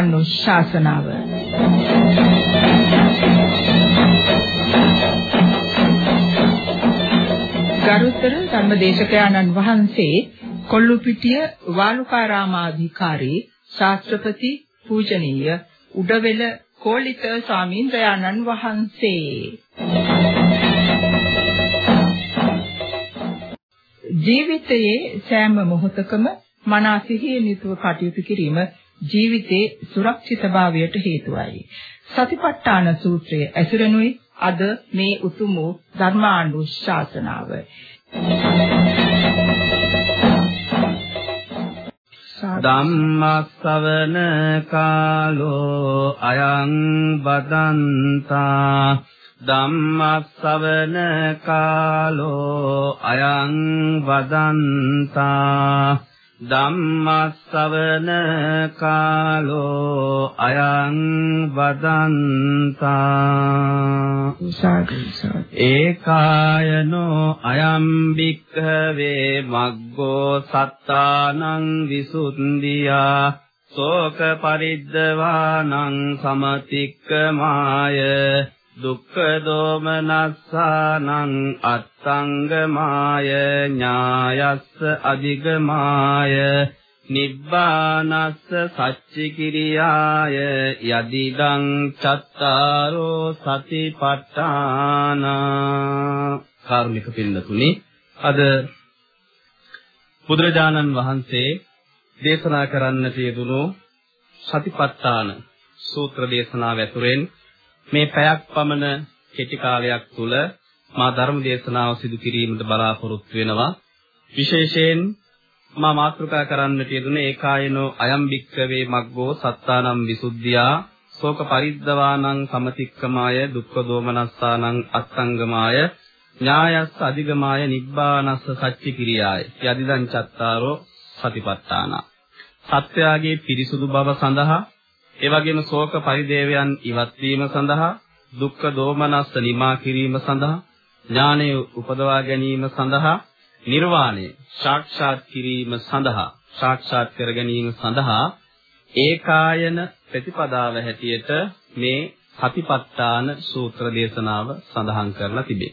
ධර්මානුශාසනාව ගරුතර ධර්මදේශකයන්න් වහන්සේ කොල්ලුපිටිය වාලුකාරාමාධිකාරී ශාස්ත්‍රපති පූජනීය උඩවෙල කෝලිත ස්වාමීන්ද්‍රයන්න් වහන්සේ. ජීවිතයේ සෑම මොහොතකම මනා සිහියෙන් යුතුව කටයුතු කිරීම ජීවිතේ සුරක්ෂිතභාවයට හේතුවයි. සතිපට්ඨාන සූත්‍රය ඇසුරෙනුයි අද මේ උතුම් ධර්මානුශාසනාව. ධම්මස්සවන කාලෝ අයං බදන්තා ධම්මස්සවන කාලෝ අයං වදන්තා ධම්මස්සවන කාලෝ අයං වදන්තා. ඒකායනෝ අයම් භික්ඛවේ මග්ගෝ සත්තානං විසුද්ධියා. ශෝක පරිද්දවානං සමතික්කමාය. දුක්ඛ දෝමනස්සානං අත්සංගමාය ඥායස්ස අධිගමාය නිබ්බානස්ස සච්චිකිරියාය යදිදං චත්තාරෝ සතිපට්ඨාන කාරුණික පින්නතුනි අද බුදුරජාණන් වහන්සේ දේශනා කරන්නට යෙදුණු සතිපට්ඨාන සූත්‍ර දේශනාව ඇතුළෙන් මේ පැයක් පමණ කෙටි කාලයක් තුල මා ධර්ම දේශනාව සිදු කිරීමට බලාපොරොත්තු වෙනවා. විශේෂයෙන් මා මාතෘකා කරන්නට යෙදුනේ ඒකායනෝ අයම් භික්කවේ මග්ගෝ සත්තානම් විසුද්ධියා ශෝක පරිද්දවානං සමතික්කමාය දුක්ඛ දෝමනස්සානං අත්සංගමාය ඥායස්ස අධිගමාය නිබ්බානස්ස සච්චි කිරියාය යදිදං චත්තාරෝ සතිපට්ඨාන. සත්‍යයේ පිරිසුදු බව සඳහා ඒ වගේම ශෝක පරිදේවයන් ඉවත් වීම සඳහා දුක්ඛ දෝමනස්ස නිමා කිරීම සඳහා ඥානය උපදවා ගැනීම සඳහා නිර්වාණය සාක්ෂාත් කිරීම සඳහා සාක්ෂාත් කර ගැනීම සඳහා ඒකායන ප්‍රතිපදාව හැටියට මේ සතිපට්ඨාන සූත්‍ර දේශනාව සඳහන් කරලා තිබේ.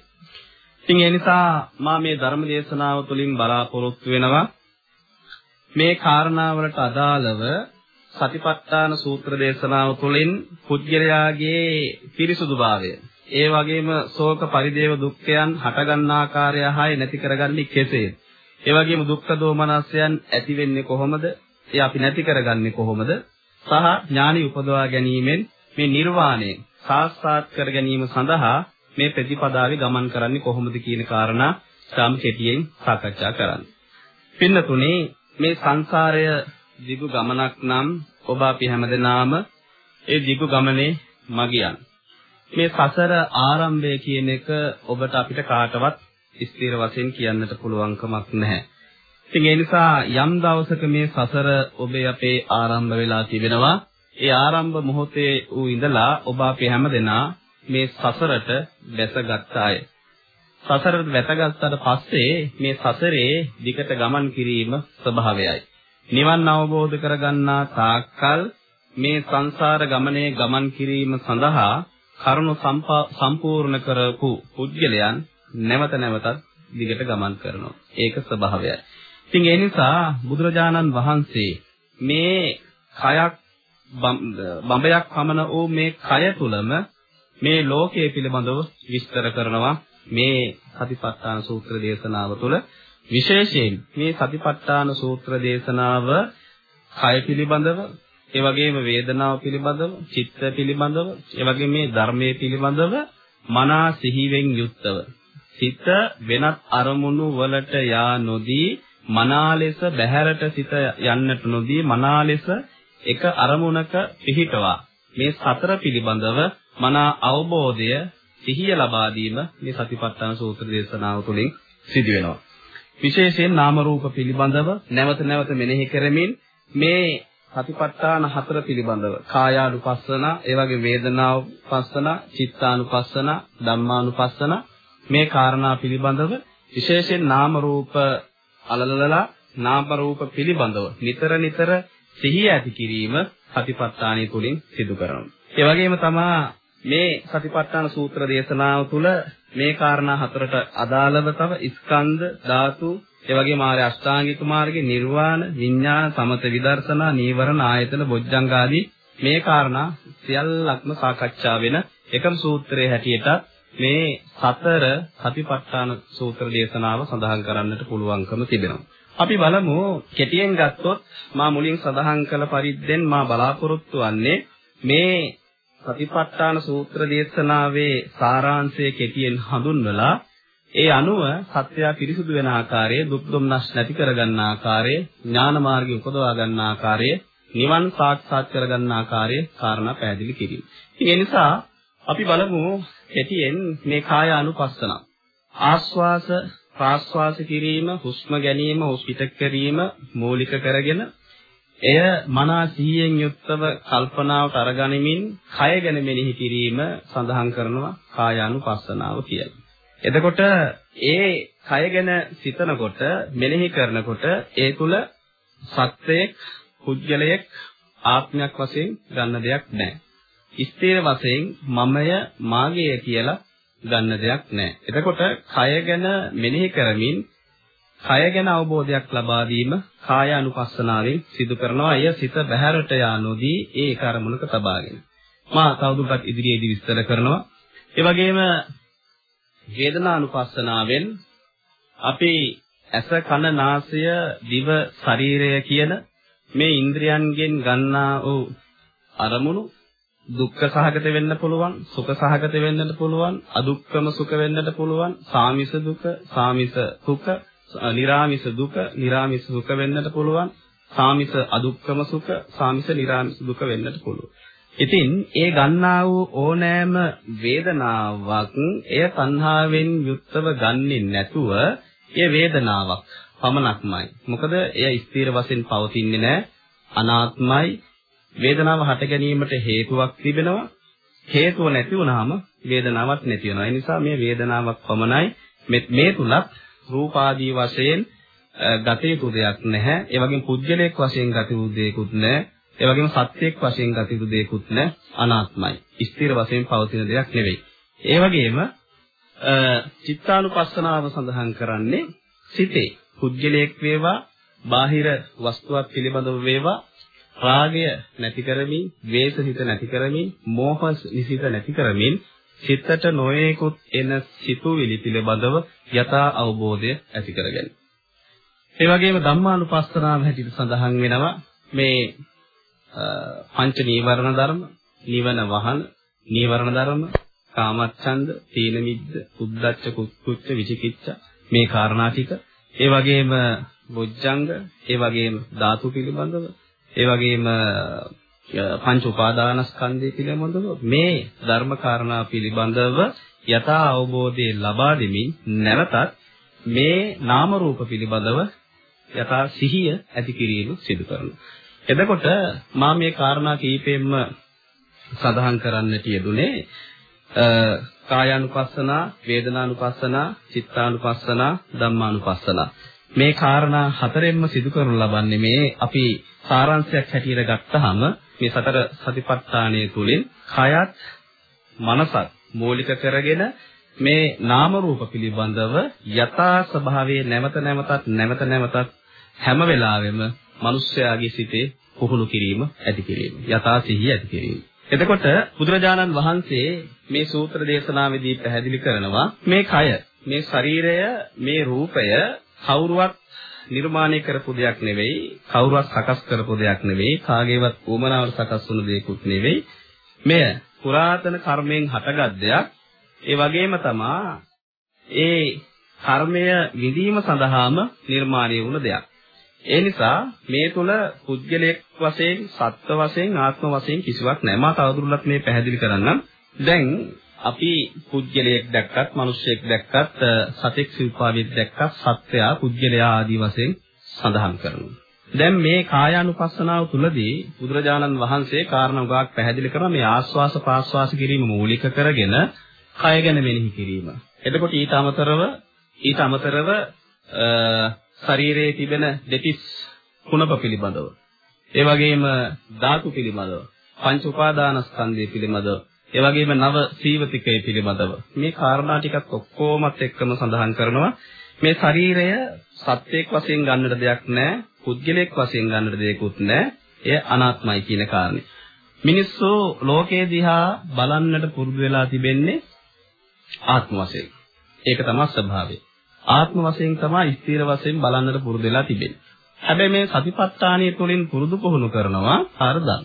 ඉතින් ඒ නිසා මා මේ ධර්ම දේශනාව තුළින් බලාපොරොත්තු වෙනවා මේ කාරණාවලට අදාළව සතිපට්ඨාන සූත්‍ර දේශනාව තුළින් පුජ්‍යලයාගේ පිරිසුදුභාවය ඒ වගේම ශෝක පරිදේව දුක්ඛයන් හටගන්න ආකාරය හායි නැති කරගන්නේ කෙසේද? ඒ වගේම දුක්ඛ දෝමනස්යන් ඇති වෙන්නේ කොහොමද? ඒ අපි නැති කරගන්නේ කොහොමද? සහ ඥානි උපදවා ගැනීමෙන් මේ නිර්වාණය සාක්ෂාත් කර ගැනීම සඳහා මේ ප්‍රතිපදාවේ ගමන් කරන්නේ කොහොමද කියන කාරණා සාම කෙටියෙන් සාකච්ඡා කරන්න. පින්නතුනේ මේ සංසාරය දිගු ගමනක් නම් ඔබ අපි හැමදෙනාම ඒ දිගු ගමනේ මගියන්. මේ සසර ආරම්භය කියන එක ඔබට අපිට කාටවත් ස්ථිර වශයෙන් කියන්නට පුළුවන්කමක් නැහැ. ඉතින් ඒ නිසා යම් දවසක මේ සසර ඔබේ අපේ ආරම්භ වෙලා තිබෙනවා. ඒ ආරම්භ මොහොතේ ඌ ඉඳලා ඔබ අපි හැමදෙනා මේ සසරට වැසගත් අය. සසරට වැටගත්තට පස්සේ මේ සසරේ දිගට ගමන් කිරීම ස්වභාවයයි. නිවන් අවබෝධ කරගන්නා තාක්කල් මේ සංසාර ගමනේ ගමන් කිරීම සඳහා කරුණු සම්පූර්ණ කරපු පුද්ගලයන් නැවත නැවතත් දිගට ගමන් කරනවා. ඒක ස්වභාවයයි. ඉතින් ඒ නිසා බුදුරජාණන් වහන්සේ මේ කයක් බඹයක් පමණ වූ මේ කය තුලම මේ ලෝකයේ පිළිබඳව විස්තර කරනවා මේ සතිපට්ඨාන සූත්‍ර දේශනාව තුළ විශේෂයෙන් මේ සතිපට්ඨාන සූත්‍ර දේශනාව කය පිළිබඳව ඒ වගේම වේදනාව පිළිබඳව චිත්ත පිළිබඳව ඒ වගේම මේ ධර්මයේ පිළිබඳව මනා සිහිවෙන් යුක්තව සිත වෙනත් අරමුණු වලට යා නොදී මනා ලෙස බැහැරට සිත යන්නට නොදී මනා ලෙස එක අරමුණක පිහිටවා මේ සතර පිළිබඳව මනා අවබෝධය සිහිය ලබා දීම මේ සතිපට්ඨාන සූත්‍ර දේශනාව තුළින් සිදු වෙනවා. විශේෂයෙන් නාම රූප පිළිබඳව නැවත නැවත මෙනෙහි කරමින් මේ සතිපට්ඨාන හතර පිළිබඳව කායානුපස්සන, ඒ වගේ වේදනානුපස්සන, චිත්තානුපස්සන, ධම්මානුපස්සන මේ කාරණා පිළිබඳව විශේෂයෙන් නාම රූප අලලලා නාම රූප පිළිබඳව නිතර නිතර සිහිය ඇති කිරීම සතිපට්ඨානය තුලින් සිදු කරනවා. ඒ වගේම තමයි මේ සතිපට්ඨාන සූත්‍ර දේශනාව තුළ මේ කාරණා හතරට අදාළව තව ස්කන්ධ ධාතු ඒ වගේම ආර්ය අෂ්ටාංගික මාර්ගයේ නිර්වාණ විඥාන සමත විදර්ශනා නීවරණ ආයතන බොජ්ජංග ආදී මේ කාරණා සියල්ලක්ම සාකච්ඡා වෙන එකම සූත්‍රයේ හැටියට මේ සතර සතිපට්ඨාන සූත්‍ර දේශනාව සඳහන් කරන්නට පුළුවන්කම තිබෙනවා. අපි බලමු කෙටියෙන් ගත්තොත් මා මුලින් සඳහන් කළ පරිද්දෙන් මා බලාපොරොත්තු වෙන්නේ මේ සතිපට්ඨාන සූත්‍ර දේශනාවේ සාරාංශය කෙටියෙන් හඳුන්වලා ඒ අනුව සත්‍යය පිරිසුදු වෙන ආකාරය, දුක් දුම්නස් නැති කරගන්න ආකාරය, ඥාන මාර්ගය උපදවා ගන්න ආකාරය, නිවන් සාක්ෂාත් කරගන්න ආකාරය කාරණා පැහැදිලි කිරීම. ඒ නිසා අපි බලමු කෙටියෙන් මේ කාය අනුපස්සන. ආස්වාස ප්‍රාස්වාස කිරීම, හුස්ම ගැනීම, හුස්පිට කිරීම මූලික කරගෙන එය මනා සිහියෙන් යුක්තව කල්පනාවට අරගනිමින් කය ගැන මෙනෙහි කිරීම සඳහන් කරනවා කායානුපස්සනාව කියලා. එතකොට ඒ කය ගැන සිතනකොට මෙනෙහි කරනකොට ඒ තුල සත්‍යයක් පුද්ගලයක් ආත්මයක් වශයෙන් ගන්න දෙයක් නැහැ. ස්ථීර වශයෙන් මමය මාගේය කියලා ගන්න දෙයක් නැහැ. එතකොට කය ගැන මෙනෙහි කරමින් කය ගැන අවබෝධයක් ලබා දීම කාය අනුපස්සනාවෙන් සිදු කරනවා. එය සිත බහැරට යානෝදී ඒ කර්මණක තබාගෙන. මා තවදුරටත් ඉදිරියේදී විස්තර කරනවා. ඒ වගේම වේදනානුපස්සනාවෙන් අපි ඇස කන නාසය දිව ශරීරය කියන මේ ඉන්ද්‍රයන්ගෙන් ගන්නා වූ අරමුණු දුක්ඛ සහගත වෙන්න පුළුවන් සුඛ සහගත වෙන්නට පුළුවන් අදුක්ඛම සුඛ වෙන්නට පුළුවන් සාමිස දුක සාමිස සුඛ නිරාමිස දුක නිරාමිස සුඛ වෙන්නට පුළුවන් සාමිස අදුක්ඛම සුඛ සාමිස නිරාමිස දුක වෙන්නට පුළුවන් ඉතින් ඒ ගන්නා වූ ඕනෑම වේදනාවක් එය තණ්හාවෙන් යුක්තව ගන්නෙ නැතුව ඒ වේදනාවක් පමණක්මයි. මොකද එය ස්ථිර වශයෙන් පවතින්නේ නැහැ. අනාත්මයි. වේදනාව හට ගැනීමට හේතුවක් තිබෙනවා. හේතුව නැති වුනහම වේදනාවක් නැති වෙනවා. ඒ නිසා මේ වේදනාවක් පමණයි මේ තුලත් රූපාදී වශයෙන් ගත යුතු දෙයක් නැහැ. ඒ වගේම පුද්ගලයක් වශයෙන් ගත යුතු දෙයක්ුත් නැහැ. ඒ වගේම සත්‍යයක් වශයෙන් ගත යුතු දෙයක්ුත් නැ අනාත්මයි. ස්ථිර වශයෙන් පවතින දෙයක් නෙවෙයි. ඒ වගේම චිත්තානුපස්සනාව සඳහන් කරන්නේ සිතේ පුද්ගලයක් වේවා බාහිර වස්තුවක් පිළිබඳව වේවා රාගය නැති කරමින්, ද්වේෂ හිත නැති කරමින්, මෝහ නිසිත නැති කරමින් සිතට නොයේකුත් එන සිතුවිලි පිළිබඳව යථා අවබෝධය ඇති කරගන්න. ඒ වගේම ධම්මානුපස්සනාව හැටියට සඳහන් වෙනවා මේ පංච නීවරණ ධර්ම, නිවන වහන, නීවරණ ධර්ම, කාමච්ඡන්ද, තීන මිද්ද, උද්ධච්ච කුච්ච විචිකිච්ඡ මේ කාරණා ටික, ඒ වගේම බොජ්ජංග, ඒ වගේම ධාතු පිළිබඳව, ඒ වගේම පංච උපාදානස්කන්ධය පිළිබඳව මේ ධර්ම කාරණා පිළිබඳව යථා අවබෝධය ලබා දෙමින් නැවතත් මේ නාම රූප පිළිබඳව යථා සිහිය ඇති කිරීම සිදු කරනවා. එතකොට මා මේ කාරණා කීපෙන්ම සඳහන් කරන්නට යෙදුනේ කායානුපස්සනා, වේදනානුපස්සනා, චිත්තානුපස්සනා, ධම්මානුපස්සනා. මේ කාරණා හතරෙන්ම සිදු කරනු ලබන්නේ මේ අපි සාරාංශයක් හැටියට ගත්තාම මේ සතර සතිපට්ඨානය තුළින් කයත් මනසත් මූලික කරගෙන මේ නාම රූප පිළිබඳව යථා ස්වභාවයේ නැවත නැවතත් නැවත නැවතත් හැම වෙලාවෙම මිනිස්යාගේ සිතේ පුහුණු කිරීම ඇති කිරීම යථා සිහිය ඇති කිරීම. එතකොට බුදුරජාණන් වහන්සේ මේ සූත්‍ර දේශනාවේදී පැහැදිලි කරනවා මේ කය මේ ශරීරය මේ රූපය කවුරුවත් නිර්මාණය කරපු දෙයක් නෙවෙයි කවුරුවත් සකස් කරපු දෙයක් නෙවෙයි කාගේවත් උමනාවට සකස් වුණු දෙයක්ුත් නෙවෙයි මෙය පුරාතන කර්මයෙන් හටගත් දෙයක් ඒ වගේම තමා ඒ කර්මය විඳීම සඳහාම නිර්මාණය වුණ දෙයක් ඒ නිසා මේ තුල පුද්ගලයෙක් වශයෙන්, සත්ත්ව වශයෙන්, ආත්ම වශයෙන් කිසිවක් නැහැ. මා තවදුරටත් මේ පැහැදිලි කරන්නම්. දැන් අපි පුද්ගලයෙක් දැක්කත්, මිනිසෙක් දැක්කත්, සතෙක් සිව්පාවෙක් දැක්කත්, සත්වයා, පුද්ගලයා ආදී වශයෙන් සඳහන් කරනවා. දැන් මේ කායානුපස්සනාව තුළදී බුදුරජාණන් වහන්සේ කාරණා උගාක් පැහැදිලි කරනවා මේ ආස්වාස ප්‍රාස්වාස කිරීම මූලික කරගෙන කය ගැන මෙනෙහි කිරීම. එතකොට ඊට අමතරව ඊට අමතරව ශරීරයේ තිබෙන දෙතිස් කුණප පිළිබඳව ඒ වගේම ධාතු පිළිබඳව, පංච උපාදානස්කන්ධය පිළිබඳව, ඒ වගේම නව සීවතිකය පිළිබඳව මේ කාරණා ටිකත් ඔක්කොමත් එක්කම සඳහන් කරනවා මේ ශරීරය සත්‍යයක් වශයෙන් ගන්නට දෙයක් නැහැ, පුද්ගලයක් වශයෙන් ගන්නට දෙයක්වත් නැහැ. එය අනාත්මයි කියන කාරණේ. මිනිස්සු ලෝකයේ දිහා බලන්නට පුරුදු වෙලා තිබෙන්නේ ආත්ම වශයෙන්. ඒක තමයි ස්වභාවය. ආත්ම වශයෙන් තමයි ස්ථීර වශයෙන් බලන්නට පුරුදු වෙලා තිබෙන්නේ. හැබැයි මේ සතිපට්ඨානිය තුළින් පුරුදු පුහුණු කරනවා අර්ධන්.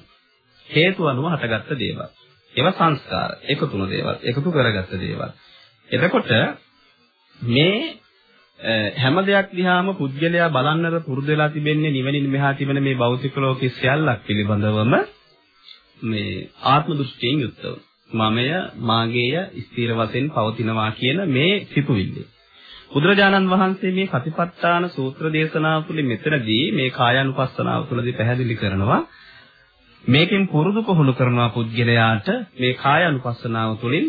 හේතු අනුව හටගත්ත දේවල්. ඒවා සංස්කාර, එකතු වුණු දේවල්, එකතු කරගත්ත දේවල්. එතකොට මේ හැම දෙයක් දිහාම පුද්ගලයා බලන්නට පුරුදු වෙලා තිබෙන්නේ නිවෙනින් මෙහා තිබෙන මේ භෞතික ලෝකයේ සියල්ලක් පිළිබඳවම මේ ආත්ම දෘෂ්ටියෙන් යුක්තව. මමය මාගේය ස්ථීර වශයෙන් පවතිනවා කියන මේ සිතුවිල්ල. බුදුරජාණන් වහන්සේ මේ සතිපට්ඨාන සූත්‍ර දේශනාව තුළ මෙතනදී මේ කායानुපස්සනාව තුළදී පැහැදිලි කරනවා මේකෙන් පුරුදු පුහුණු කරනවා පුද්ගලයාට මේ කායानुපස්සනාව තුළින්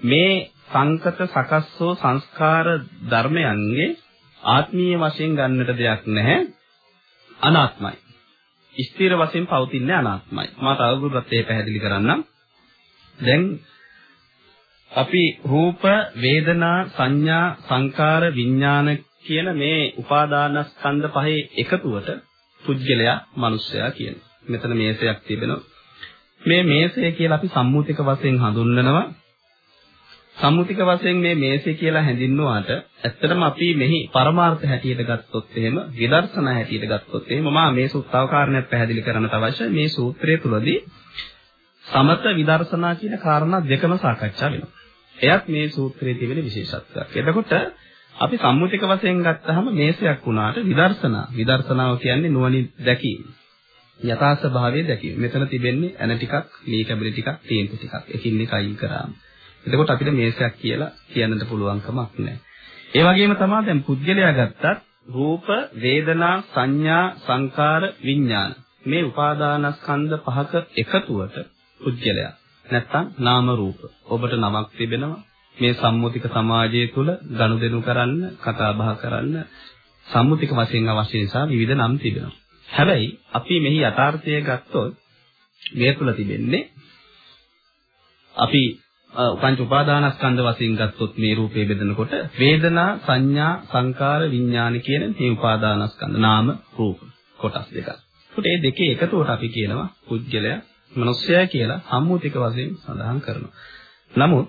මේ සංකත සකස්සෝ සංස්කාර ධර්මයන්ගේ ආත්මීය වශයෙන් ගන්නට දෙයක් නැහැ අනාත්මයි. ස්ථිර වශයෙන් පවතින්නේ අනාත්මයි. මා තවදුරටත් ඒ පැහැදිලි කරන්නම්. දැන් අපි රූප, වේදනා, සංඥා, සංකාර, විඥාන කියන මේ උපාදානස්කන්ධ පහේ එකතුවට පුජ්‍යලයා, මිනිස්සයා කියනවා. මෙතන මේසයක් තිබෙනවා. මේ මේසය කියලා අපි සම්මුතික වශයෙන් හඳුන්වනවා. සම්මුතික වශයෙන් මේ මේසය කියලා හැඳින්නුවාට ඇත්තටම අපි මෙහි පරමාර්ථ හැටියට ගත්තොත් එහෙම විදර්ශනා හැටියට ගත්තොත් එහෙම මා මේ සූත්‍රව කාරණයක් පැහැදිලි කරන්නට අවශ්‍යයි මේ සූත්‍රය තුලදී සමත විදර්ශනා කියන කාරණා දෙකම සාකච්ඡා වෙනවා. එයත් මේ සූත්‍රයේ තිබෙන විශේෂත්වයක්. එතකොට අපි සම්මුතික වශයෙන් ගත්තාම මේසයක් වුණාට විදර්ශනා විදර්ශනාව කියන්නේ නුවණින් දැකීම. යථා ස්වභාවය දැකීම. මෙතන තිබෙන්නේ ඇන ටිකක්, ලී කැබලි ටිකක්, තේන්තු ටිකක්. එකින් එක අයින් කරාම. එතකොට අපිට මේසයක් කියලා කියන්නට පුළුවන් කමක් නැහැ. ඒ වගේම තමයි දැන් පුද්ගලයා ගත්තත් රූප, වේදනා, සංඥා, සංකාර, විඥාන මේ උපාදානස්කන්ධ පහක එකතුවට පුද්ගලයා නැත්තම් නාම රූප. ඔබට නමක් තිබෙනවා. මේ සම්මුතික සමාජය තුළ ගනුදෙනු කරන්න, කතා බහ කරන්න සම්මුතික වශයෙන් අවශ්‍ය නිසා විවිධ නම් තිබෙනවා. හැබැයි අපි මෙහි යථාර්ථය ගත්තොත් මේ තුළ තිබෙන්නේ අපි පංච උපාදානස්කන්ධ වශයෙන් ගත්තොත් මේ රූපේ බෙදනකොට වේදනා සංඥා සංකාර විඥාන කියන මේ උපාදානස්කන්ධ නාම රූප කොටස් දෙකක්. ඒකට මේ දෙකේ එකතුවට අපි කියනවා පුද්ගලයා මනුස්සයා කියලා සම්මුතික වශයෙන් සඳහන් කරනවා. නමුත්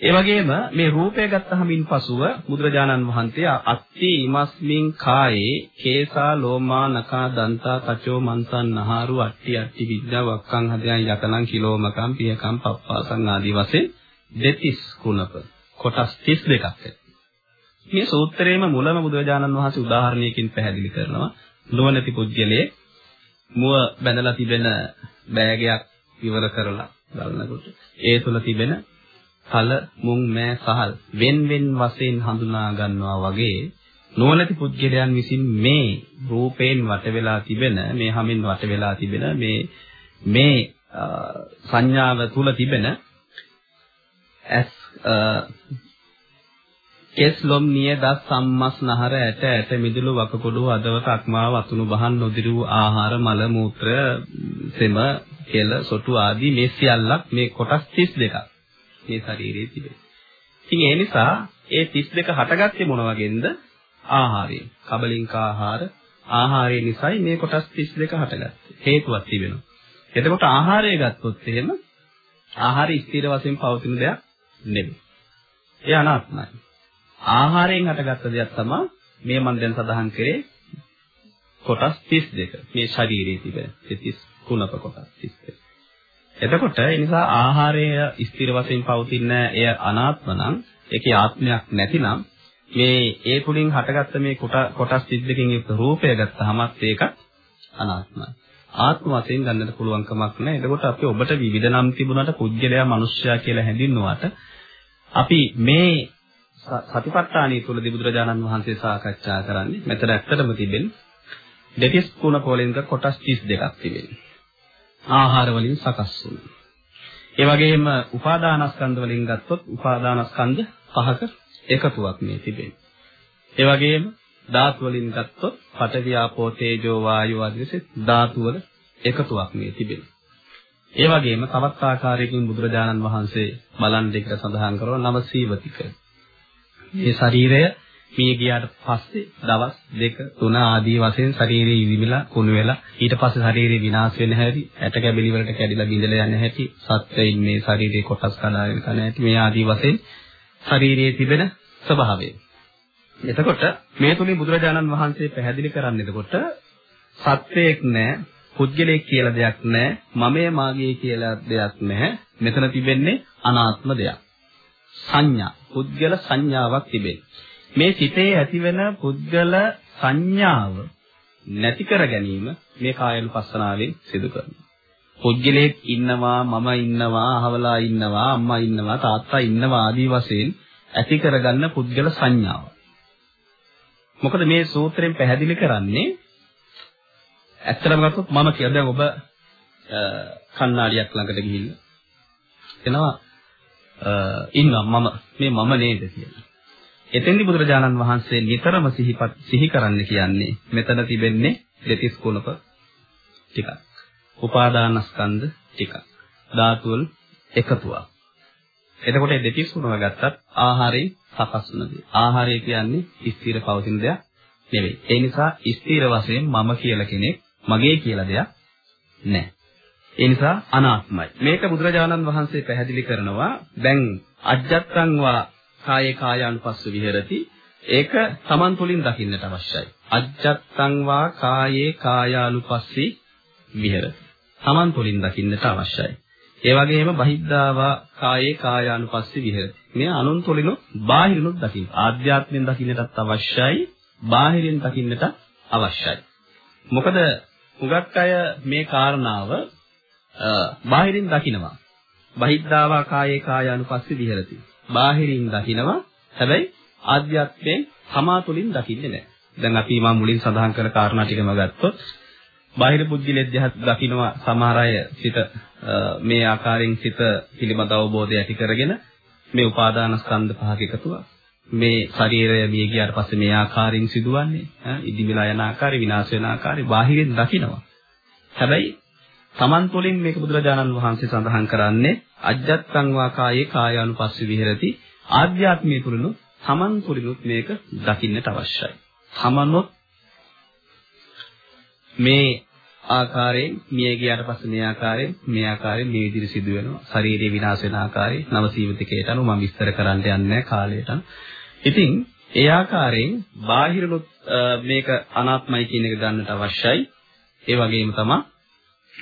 ඒ වගේම මේ රූපය ගත්තහමින් පසුව බුදුරජාණන් වහන්සේ අත්ති ඉමස්මින් කායේ කේසා ලෝමා නකා දන්තා තචෝ මන්සන් නහාරු අට්ටි අට්ටි විද්‍යා වක්කං හදයන් යතනං කිලෝමකම් පියකම් පප්පාසං ආදී වශයෙන් දෙතිස් කුණප කොටස් 32ක් මේ සූත්‍රයේම මුලම බුදුරජාණන් වහන්සේ උදාහරණයකින් පැහැදිලි කරනවා. නුවණැති පුද්ගලයේ මුව බැඳලා තිබෙන බෑගයක් ඉවර කරලා බලනකොට ඒ තුල තිබෙන කල මුං මෑ සහල් wen wen වශයෙන් හඳුනා ගන්නවා වගේ නොනැති පුද්ගලයන් විසින් මේ රූපයෙන් වට වෙලා තිබෙන මේ හැමින් වට වෙලා තිබෙන මේ මේ සංඥාව තුල තිබෙන ඇස් කෙස්ලොම් නිය දස් සම්මස් නහර ඇට ඇට මිදුළු වකකොඩු අදවත අක්මා වතුණු බහන් නොදිරු ආහාර මල මූත්‍ර සෙම කෙල සොටු ආදී මේ සියල්ලක් මේ කොටස් 32ක් මේ ශරීරයේ තිබේ. ඉතින් ඒ නිසා ඒ 32 හටගත්තේ මොන වගේන්ද? ආහාරයෙන්. කබලින්ක ආහාර ආහාරය නිසායි මේ කොටස් 32 හටගත්තේ. හේතුවක් තිබෙනවා. එතකොට ආහාරය ගත්තොත් එහෙම ආහාරය ස්ථිර වශයෙන් පවතින දෙයක් නෙමෙයි. ඒ අනාත්මයි. ආහාරයෙන් හටගත්ත දෙයක් තමයි මේ මම දැන් සඳහන් කරේ කොටස් 32. මේ ශරීරයේ තිබෙන 33 කුණප කොටස් 32. එතකොට ඒ නිසා ආහාරය ස්ථිර වශයෙන් පවතින එය අනාත්ම නම් ඒකේ ආත්මයක් නැතිනම් මේ ඒ තුලින් හටගත්ත මේ කොටස් 32කින් යුක්ත රූපය ගත්තහමත් ඒක අනාත්මයි. ආත්ම වශයෙන් ගන්නට පුළුවන් කමක් නැහැ. එතකොට අපි ඔබට විවිධ නම් තිබුණාට පුජ්‍යලයා මිනිස්සයා කියලා හැඳින්නුවාට අපි මේ සතිපට්ඨානිය තුලදී බුදුරජාණන් වහන්සේ සාකච්ඡා කරන්නේ මෙතන ඇත්තටම තිබෙන්නේ දෙතිස් කුණ පොලෙන්ක කොටස් 32ක් තිබෙනවා. ආහාර වලින් සකස් වුණා. ඒ වගේම උපාදානස්කන්ධ වලින් ගත්තොත් උපාදානස්කන්ධ පහක එකතුවක් මේ තිබෙනවා. ඒ වගේම ධාතු වලින් ගත්තොත් පඨවි ආපෝ තේජෝ වායෝ ආදී ධාතු වල එකතුවක් මේ තිබෙනවා. ඒ වගේම තවත් ආකාරයකින් බුදුරජාණන් වහන්සේ බලන් දෙක සඳහන් කරන නව සීවතික. මේ ශරීරය මිය ගියාට පස්සේ දවස් දෙක තුන ආදී වශයෙන් ශරීරය ඉවිමිලා කුණු වෙලා ඊට පස්සේ ශරීරය විනාශ වෙන හැටි ඇට කැබලි වලට කැඩිලා බිඳලා යන හැටි සත්‍යයෙන් මේ ශරීරයේ කොටස් කඩාගෙන කන හැටි මේ ආදී වශයෙන් ශරීරයේ තිබෙන ස්වභාවය. එතකොට මේ තුලින් බුදුරජාණන් වහන්සේ පැහැදිලි කරන්නේ එතකොට සත්‍යයක් නැහැ පුද්ගලයෙක් කියලා දෙයක් නැහැ මමයේ මාගේ කියලා දෙයක් නැහැ මෙතන තිබෙන්නේ අනාත්ම දෙයක්. සංඥා. පුද්ගල සංඥාවක් තිබෙන්නේ මේ සිතේ ඇතිවෙන පුද්ගල සංඥාව නැති කර ගැනීම මේ කායනුපස්සනාවෙන් සිදු කරනවා. පුද්ගලයෙක් ඉන්නවා මම ඉන්නවා අහවලා ඉන්නවා අම්මා ඉන්නවා තාත්තා ඉන්නවා ආදී වශයෙන් ඇති කරගන්න පුද්ගල සංඥාව. මොකද මේ සූත්‍රයෙන් පැහැදිලි කරන්නේ ඇත්තටම ගත්තොත් මම කියලා දැන් ඔබ කණ්ණාඩියක් ළඟට ගිහිල්ලා එනවා ඉන්නවා මම මේ මම නේද කියලා. එතෙන්දි බුදුරජාණන් වහන්සේ නිතරම සිහිපත් සිහි කරන්න කියන්නේ මෙතන තිබෙන්නේ දෙතිස් කුණප ටිකක්. උපාදානස්කන්ධ ටිකක්. ධාතුල් එකතුවක්. එතකොට මේ දෙතිස් කුණව ගත්තත් ආහාරයෙන් සකස් වෙන දේ. ආහාරය කියන්නේ ස්ථිර පවතින දෙයක් නෙවෙයි. ඒ නිසා ස්ථිර වශයෙන් මම කියලා කෙනෙක් මගේ කියලා දෙයක් නැහැ. ඒ නිසා අනාත්මයි. මේක බුදුරජාණන් වහන්සේ පැහැදිලි කරනවා දැන් අජත්තං වා කායේ කායානුපස්ස විහෙරති ඒක Taman තුලින් දකින්නට අවශ්‍යයි. අජ්ජත්තං වා කායේ කායානුපස්සී විහෙරති. Taman තුලින් දකින්නට අවශ්‍යයි. ඒ වගේම බහිද්ධාවා කායේ කායානුපස්සී විහෙරති. මේ අනුන් තුලිනු බාහිරිනුත් දකින්න. ආධ්‍යාත්මයෙන් දකින්නටත් අවශ්‍යයි. බාහිරින් දකින්නට අවශ්‍යයි. මොකද හුඟක් අය මේ කාරණාව බාහිරින් දකිනවා. බහිද්ධාවා කායේ කායානුපස්සී විහෙරති. බාහිරින් දකිනවා. හැබැයි ආධ්‍යාත්මයෙන් තමා තුළින් දකින්නේ නැහැ. දැන් අපි මම මුලින් සඳහන් කළ කාරණා ටිකම ගත්තොත් බාහිර පුද්ගලයෙක් දිහා දකිනවා සමහර අය සිත මේ ආකාරයෙන් සිත පිළිබඳ අවබෝධය ඇති කරගෙන මේ උපාදාන ස්කන්ධ පහක එකතුවක්. මේ ශරීරය මිය ගියාට පස්සේ මේ ආකාරයෙන් සිදුවන්නේ ඉදිමිලා යන ආකාරය විනාශ වෙන ආකාරය බාහිරින් දකිනවා. හැබැයි Taman තුළින් මේක බුදුරජාණන් වහන්සේ සඳහන් කරන්නේ අජ්ජත්තං වා කායේ කායානුපස්සී විහෙරති ආධ්‍යාත්මයේ තුලිනුත් Taman තුලිනුත් මේක දකින්නට අවශ්‍යයි. Tamanොත් මේ ආකාරයෙන් මිය ගියාට පස්සේ මේ ආකාරයෙන් මේ ආකාරයෙන් මේ විදිහට සිදු වෙනවා. ශාරීරික විනාශ වෙන ආකාරය නව සීවිතකයට අනුව මම විස්තර කරන්න යන්නේ කාලයට. ඉතින් ඒ ආකාරයෙන් බාහිරනොත් මේක අනාත්මයි කියන එක ගන්නට අවශ්‍යයි. ඒ වගේම තමයි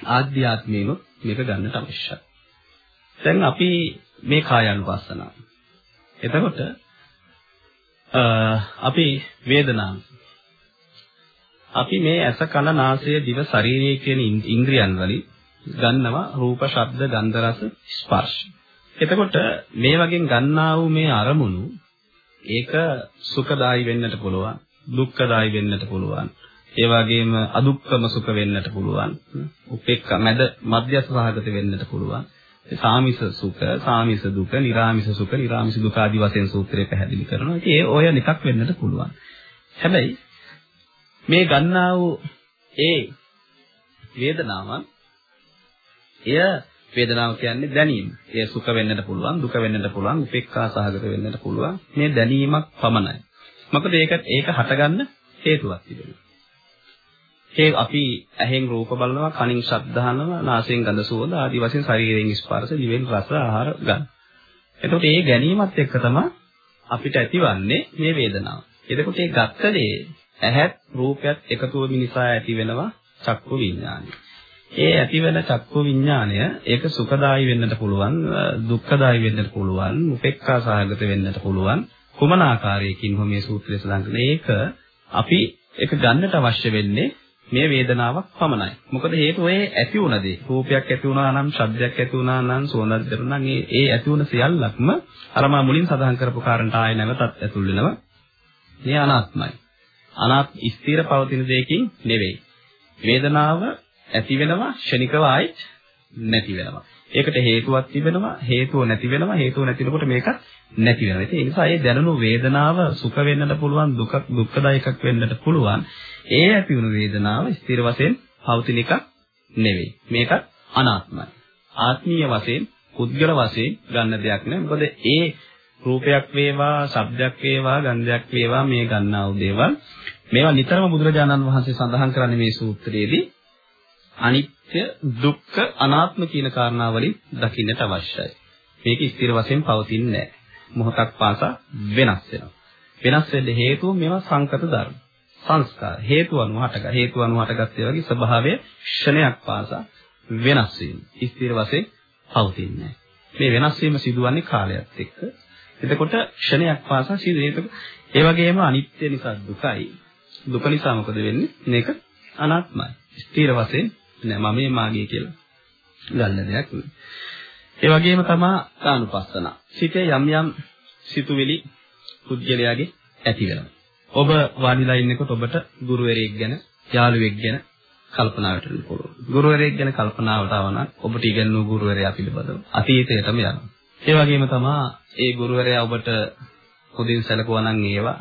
ආධ්‍යාත්මයෙන්ොත් මේක ගන්නට අවශ්‍යයි. දැන් අපි මේ කායानुපස්සනාව. එතකොට අපි වේදනාව අපි මේ ඇස කන නාසය දිව ශරීරය කියන ඉන්ද්‍රියන් වලින් ගන්නවා රූප ශබ්ද ගන්ධ රස ස්පර්ශ. එතකොට මේ වගේ ගන්නා වූ මේ අරමුණු ඒක සුඛදායි වෙන්නට පුළුවන් දුක්ඛදායි වෙන්නට පුළුවන් ඒ වගේම අදුක්කම සුඛ වෙන්නට පුළුවන්. උපේක්ඛ මැද මධ්‍යස්ථ සහගත වෙන්නට පුළුවන්. සාමිස සුඛ, සාමිස දුක, නිරාමිස සුඛ, නිරාමිස දුක ආදී වශයෙන් සූත්‍රය පැහැදිලි කරනවා. ඉතින් ඒ ඔය නිකක් වෙන්නට පුළුවන්. හැබැයි මේ ගන්නා වූ ඒ වේදනාවන් එය වේදනාව කියන්නේ දැනීම. ඒ සුඛ වෙන්නට පුළුවන්, දුක වෙන්නට පුළුවන්, උපේක්ඛා සහගත වෙන්නට පුළුවන්. මේ දැනීමක් පමණයි. මොකද ඒක ඒක හටගන්න හේතුවක් තිබෙනවා. ඒ අපි ඇහෙන් රූප බලනවා, කනින් ශබ්ද අහනවා, නාසයෙන් ගඳ සුවඳ ආදී වශයෙන් ශරීරයෙන් ස්පර්ශ, දිවෙන් රස ආහාර ගන්න. එතකොට මේ ගැනීමත් එක්ක තමයි අපිට ඇතිවන්නේ මේ වේදනාව. එතකොට මේ ගත්ත දේ ඇහත් රූපයත් එකතු වෙන නිසා ඇති වෙනවා චක්කු විඥානය. ඒ ඇතිවෙන චක්කු විඥානය ඒක සුඛදායි වෙන්නට පුළුවන්, දුක්ඛදායි වෙන්නට පුළුවන්, උපේක්ඛා සහගත වෙන්නට පුළුවන්. කුමන ආකාරයකින් හෝ මේ සූත්‍රය සඳහන් කරන ඒක අපි ඒක ගන්නට අවශ්‍ය වෙන්නේ මේ වේදනාවක් පමණයි. මොකද හේතුව ඒ ඇති වුණ දේ. රූපයක් ඇති වුණා නම්, ශබ්දයක් ඇති වුණා නම්, සුවඳක් දැනුණා නම් ඒ ඇති වුණ සියල්ලක්ම අර මා මුලින් සඳහන් කරපු කාරණට ආය නැවතත් ඇතුල් වෙනවා. මේ අනාත්මයි. අනාත් ස්ථිර පවතින දෙයකින් නෙවෙයි. වේදනාව ඇති වෙනවා ෂණිකව ආයෙත් නැති වෙනවා. ඒකට හේතුවක් තිබෙනවා හේතුව නැති වෙනවා හේතුව නැතිනකොට මේක නැති වෙනවා. ඒ නිසා මේ දැනුණු වේදනාව සුඛ වෙන්නට පුළුවන් දුක දුක්ඛදායකක් වෙන්නට පුළුවන්. ඒ ඇති වුණු වේදනාව ස්ථිර වශයෙන් පවතින එකක් නෙවෙයි. මේක අනාත්මයි. ආත්මීය වශයෙන් පුද්ගල වශයෙන් ගන්න දෙයක් නෙවෙයි. මොකද ඒ රූපයක් වේවා, ශබ්දයක් වේවා, ගන්ධයක් වේවා මේ ගන්නා වූ දේවල් මේවා නිතරම බුදුරජාණන් වහන්සේ සඳහන් කරන්නේ මේ සූත්‍රයේදී අනිත්‍ය, දුක්ඛ, අනාත්ම කියන කාරණාවලින් දකින්නට අවශ්‍යයි. මේක ස්ථිර වශයෙන් පවතින්නේ නැහැ. මොහොතක් පාසා වෙනස් වෙනවා. වෙනස් වෙන්න හේතුව මේවා සංකත ධර්ම. සංස්කාර හේතු අනුව හටගත් හේතු අනුව හටගත් ඒ වගේ ස්වභාවය ක්ෂණයක් පාසා වෙනස් වීම. ස්ථිර වශයෙන් පවතින්නේ මේ වෙනස් වීම සිදුවන්නේ කාලයත් එක්ක. එතකොට ක්ෂණයක් පාසා සිදු ඒ වගේම අනිත්‍ය නිසා දුකයි. දුක නිසා මොකද වෙන්නේ? මේක අනාත්මයි. ස්ථිර වශයෙන් නෑ මම මේ මාගේ කියලා ගන්න දෙයක් නෙවෙයි. ඒ වගේම තමයි කානුපස්සන. සිතේ යම් යම් සිතුවිලි පුද්ගලයාගේ ඇති වෙනවා. ඔබ වාඩිලා ඉන්නකොට ඔබට ගුරුවරයෙක් ගැන, යාළුවෙක් ගැන කල්පනා වෙන්න පුළුවන්. ගුරුවරයෙක් ගැන කල්පනාවට ආවනම් ඔබට ඉගෙනුණු ගුරුවරයා පිළිබඳව අතීතයටම යනවා. ඒ වගේම තමයි ඒ ගුරුවරයා ඔබට හොඳින් සැලකුවා නම් ඒවා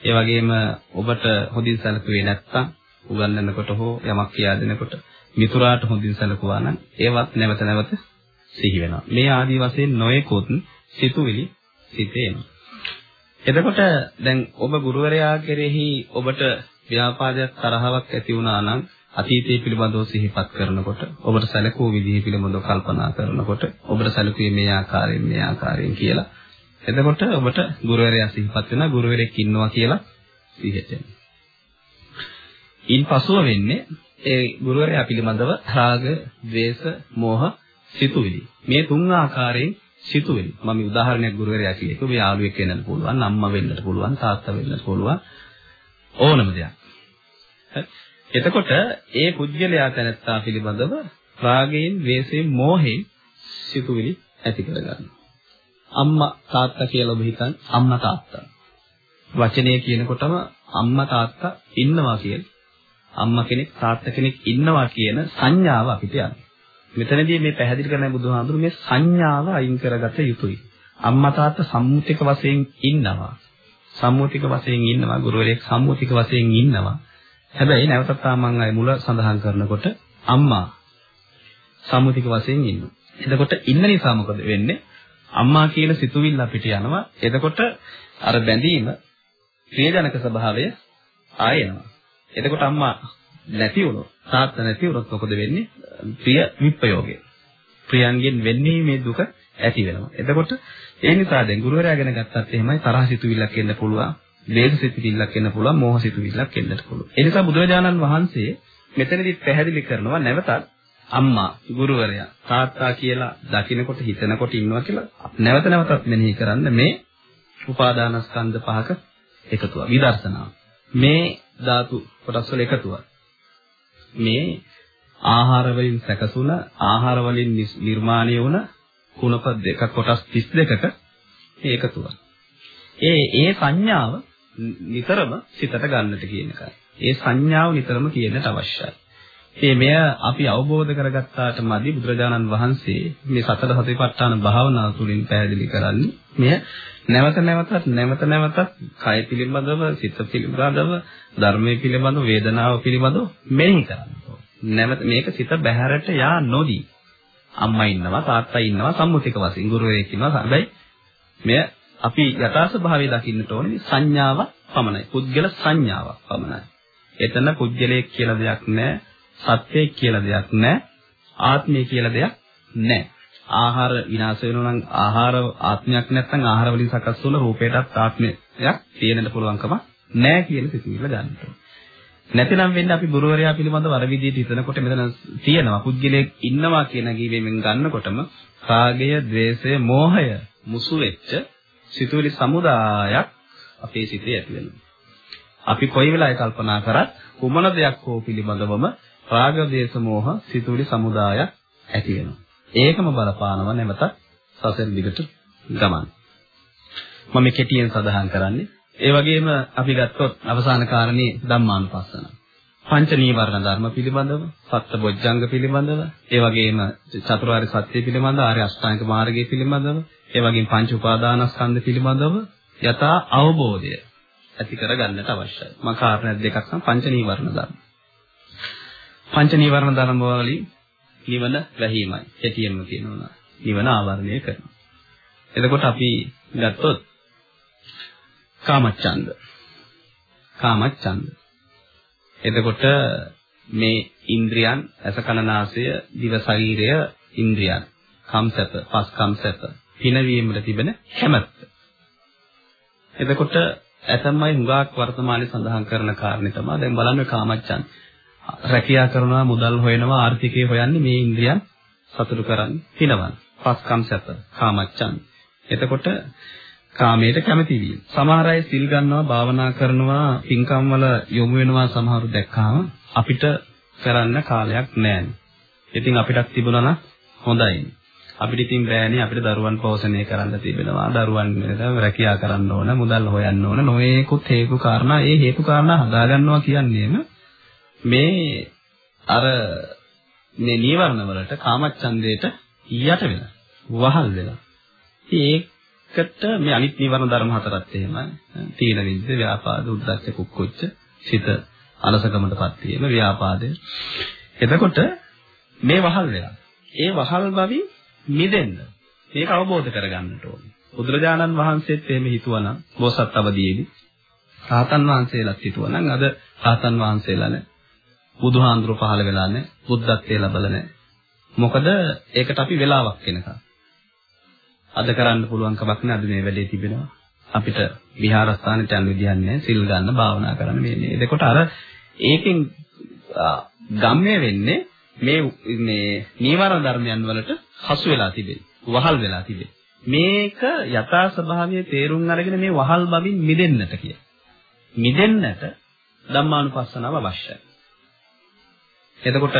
ඒ වගේම ඔබට හොඳින් සැලකුවේ නැත්නම් උගන්වනකොට හෝ යමක් කියා දෙනකොට මිතුරාට හොඳින් සැලකුවා නම් ඒවත් නැවත නැවත සිහි වෙනවා. මේ ආදී වශයෙන් නොයෙකුත් සිතුවිලි සිතේ එනවා. එතකොට දැන් ඔබ ගුරුවරයා කෙරෙහි ඔබට ව්‍යාපාදයක් තරහවක් ඇති වුණා නම් අතීතයේ පිළිබඳව සිහිපත් කරනකොට ඔබට සැලකුව විදිහ පිළිබඳව කල්පනා කරනකොට ඔබට සැලකුවේ මේ ආකාරයෙන් මේ ආකාරයෙන් කියලා එතකොට ඔබට ගුරුවරයා සිහිපත් වෙනවා ගුරුවරයෙක් ඉන්නවා කියලා සිහියට එනවා. ඉන් පසුව වෙන්නේ ඒ ගුරුවරයා පිළිබඳව රාග, ద్వේෂ, මෝහ සිතුවිලි. මේ තුන් ආකාරයෙන් සිතුවිලි. මම උදාහරණයක් ගුරුවරයා කිව්වේ. ඔබ යාළුවෙක් වෙන්නත් පුළුවන්, අම්මා වෙන්නත් පුළුවන්, තාත්තා වෙන්නත් පුළුවන්. ඕනම දෙයක්. එතකොට ඒ පුජ්‍යලයා තැනත්තා පිළිබඳව රාගයෙන්, ද්වේෂයෙන්, මෝහයෙන් සිතුවිලි ඇති කරගන්නවා. අම්මා තාත්තා කියලා ඔබ හිතන් අම්මා තාත්තා. වචනය කියනකොටම අම්මා තාත්තා ඉන්නවා කියලා අම්මා කෙනෙක් තාත්තා කෙනෙක් ඉන්නවා කියන සංඥාව අපිට යනවා. මෙතනදී මේ පැහැදිලි කරන බුදුහාමුදුරු මේ සංඥාව අයින් කරගත යුතුයි. අම්මා තාත්තා සම්මුතික වශයෙන් ඉන්නවා. සම්මුතික වශයෙන් ඉන්නවා. ගුරුවරයෙක් සම්මුතික වශයෙන් ඉන්නවා. හැබැයි නැවතත් මම අය මුල සඳහන් කරනකොට අම්මා සම්මුතික වශයෙන් ඉන්නවා. එතකොට ඉන්න නිසා මොකද වෙන්නේ? අම්මා කියන සිතුවිල්ල අපිට යනවා. එතකොට අර බැඳීම ප්‍රියජනක ස්වභාවය ආයෙනවා. එතකොට අම්මා නැති වුණොත් තාත්තා නැති වුණොත් මොකද වෙන්නේ? ප්‍රිය විප්‍රයෝගය. ප්‍රියන්ගෙන් වෙන්නේ මේ දුක ඇති වෙනවා. එතකොට ඒ නිසා දැන් ගුරුවරයා ගැන ගත්තත් එහෙමයි තරහ සිතුවිල්ලක් එන්න පුළුවන්, වේග සිතුවිල්ලක් එන්න පුළුවන්, මෝහ සිතුවිල්ලක් එන්නත් පුළුවන්. ඒ නිසා බුදුරජාණන් වහන්සේ මෙතනදී පැහැදිලි කරනවා නැවතත් අම්මා, ගුරුවරයා, තාත්තා කියලා දකිනකොට හිතනකොට ඉන්නවා කියලා නැවත නැවතත් මෙනෙහි කරන්න මේ උපාදානස්කන්ධ පහක එකතුව විදර්ශනාව. මේ ධාතු කොටස් වල එකතුවක්. මේ ආහාර වලින් සැකසුණ ආහාර වලින් නිර්මාණය වුණ කුණප දෙක කොටස් 32ක ඒකතුවක්. ඒ ඒ සංඥාව නිතරම සිතට ගන්නට කියන එකයි. ඒ සංඥාව නිතරම කියන්නට අවශ්‍යයි. ඒ මෙය අපි අවබෝධ කරගත්තාට මදි බුදුරජාණන් වහන්සේ මේ සතර සතිපට්ඨාන භාවනාව තුළින් පැහැදිලි කරන්නේ මෙය නැවත නැවතත් නැවත නැවතත් කය පිළිබඳව සිත පිළිබඳව ධර්මයේ පිළිබඳව වේදනාව පිළිබඳව මෙනෙහි කරන්න නැවත මේක සිත බැහැරට යා නොදී. අම්මා ඉන්නවා තාත්තා ඉන්නවා සම්මුතික වශයෙන් ගුරුවරයෙක් ඉන්නවා. හැබැයි මෙය අපි යථා ස්වභාවය දකින්නට ඕනේ සංඥාවක් පමණයි. පුද්ගල සංඥාවක් පමණයි. එතන පුද්ගලයෙක් කියලා දෙයක් නැහැ. සත්‍යයක් කියලා දෙයක් නැහැ. ආත්මය කියලා දෙයක් නැහැ. ආහාර විනාශ වෙනවා නම් ආහාර ආත්මයක් නැත්නම් ආහාර වලින් සකස් වුණ රූපයටත් ආත්මයක් තියෙන්නට පුළුවන්කම නැහැ කියන සිතුවිල්ල ගන්න නැතිනම් වෙන්නේ අපි ගුරුවරයා පිළිබඳව අර විදිහට හිතනකොට මෙතන තියෙනවා පුද්ගලයෙක් ඉන්නවා කියන ගීවෙමින් ගන්නකොටම රාගය, ద్వේෂය, මෝහය මුසු වෙච්ච සිතුවිලි සමුදායක් අපේ සිතේ ඇති වෙනවා. අපි කොයි වෙලාවෙ කල්පනා කරත් කුමන දෙයක් හෝ පිළිබඳවම රාග දේශ මොහ සිතුවිලි සමුදායක් ඇති වෙනවා. ඒකම බලපානව නැවත සසර දිගට ගමන්. මම කෙටියෙන් සඳහන් කරන්නේ ඒ වගේම අපි ගත්තොත් අවසාන කාරණේ ධම්මානුපස්සන. පංච නීවරණ ධර්ම පිළිබඳව, සත්‍ය බොජ්ජංග පිළිබඳව, ඒ වගේම චතුරාර්ය සත්‍ය පිළිබඳව, ආර්ය අෂ්ටාංග මාර්ගය පිළිබඳව, ඒ වගේම පංච උපාදානස්කන්ධ පිළිබඳව යථා අවබෝධය ඇති කරගන්නට අවශ්‍යයි. මම කාරණා දෙකක් නම් පංච නීවරණ ධර්ම. පංච නීවරණ ධර්ම වලින් නිවන වැහිමයි. කෙටියෙන්ම කියනවා. නිවන ආවරණය කරනවා. එතකොට අපි ගත්තොත් කාමච්ඡන්ද. කාමච්ඡන්ද. එතකොට මේ ඉන්ද්‍රියන් ඇස කන නාසය දිව ශරීරය ඉන්ද්‍රියන් කම්සත පස් කම්සත පිනවීමට තිබෙන කැමැත්ත. එතකොට ඇතම්මයි හුඟක් වර්තමානයේ සඳහන් කරන කාරණේ තමයි දැන් බලන්න කාමච්ඡන් රැකියා කරනවා මුදල් හොයනවා ආර්ථිකය හොයන්නේ මේ ඉන්ද්‍රියන් සතුටු කරන්නේ පිනවන පස්කම් සැප කාමච්ඡන් එතකොට කාමයට කැමති වීම සමහර අය සිල් ගන්නවා භාවනා කරනවා පින්කම් වල යොමු වෙනවා සමහරු දැක්කාම අපිට කරන්න කාලයක් නැහැ. ඉතින් අපිටත් තිබුණා නම් හොඳයි. අපිට ඉතින් බෑනේ අපිට දරුවන් පෝෂණය කරන්න තිබෙනවා දරුවන් රැකියා කරන්න ඕන මුදල් හොයන්න ඕන නොයේකුත් හේතු කාරණා ඒ හේතු කාරණා හදාගන්නවා කියන්නේම මේ අර මේ නීවරණ වලට කාමච්ඡන්දයට යට වෙලා වහල් වෙලා ඒකට මේ අනිත් නීවරණ ධර්ම හතරත් එහෙමයි තීන විද්ද ව්‍යාපාද උද්දච්ච කුක්කුච්ච සිත අලසකමටපත් වීම ව්‍යාපාදය එතකොට මේ වහල් වෙලා ඒ වහල් බවින් මිදෙන්න මේක අවබෝධ කරගන්නට ඕනේ. බුදුරජාණන් වහන්සේත් එහෙම හිතුවනම් බෝසත් අවදීයේදී රාතන් වහන්සේලාත් හිතුවනම් අද රාතන් වහන්සේලා නෑ. බුදුහාඳුර පහළ වෙලා නෑ. බුද්ධත්වයේ ලැබලා නෑ. මොකද ඒකට අපි වෙලාවක් වෙනකම්. අද කරන්න පුළුවන් කමක් නෑ අද මේ වැඩේ තිබෙනවා. අපිට විහාරස්ථානට යන්න විදියක් නෑ. සිල් ගන්න, භාවනා කරන්න මේ මේ. එතකොට අර ඒකෙන් ගම්ම්‍ය වෙන්නේ මේ මේ නීවරණ ධර්මයන් වලට හසු වෙලා තිබෙන්නේ. වහල් වෙලා තිබෙන්නේ. මේක යථා ස්වභාවයේ තේරුම් අරගෙන මේ වහල් බවින් මිදෙන්නට කිය. මිදෙන්නට ධම්මානුපස්සනාව අවශ්‍යයි. එතකොට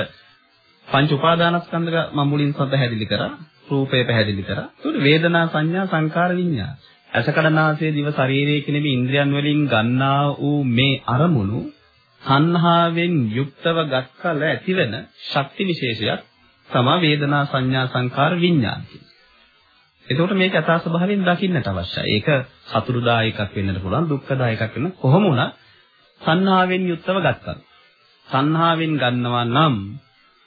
පංච උපාදානස්කන්ධක මම මුලින් පැහැදිලි කරා. රූපය පැහැදිලි කරා. ඒකට වේදනා සංඥා සංකාර විඤ්ඤාණ. අසකඩනාසයේ දිව ශරීරයේ කියන මේ ඉන්ද්‍රියන් වලින් ගන්නා වූ මේ අරමුණු සංහාවෙන් යුක්තව ගත්කල ඇතිවෙන ශක්ති විශේෂයක් තමයි වේදනා සංඥා සංකාර විඥාන කියන්නේ. එතකොට මේක යථා ස්වභාවයෙන් දකින්නට අවශ්‍යයි. ඒක සතුරුදායකක් වෙන්නත් පුළුවන්, දුක්ඛදායකක් වෙන්න කොහොම වුණත් සංහාවෙන් යුක්තව ගත්තා. සංහාවෙන් ගන්නවා නම්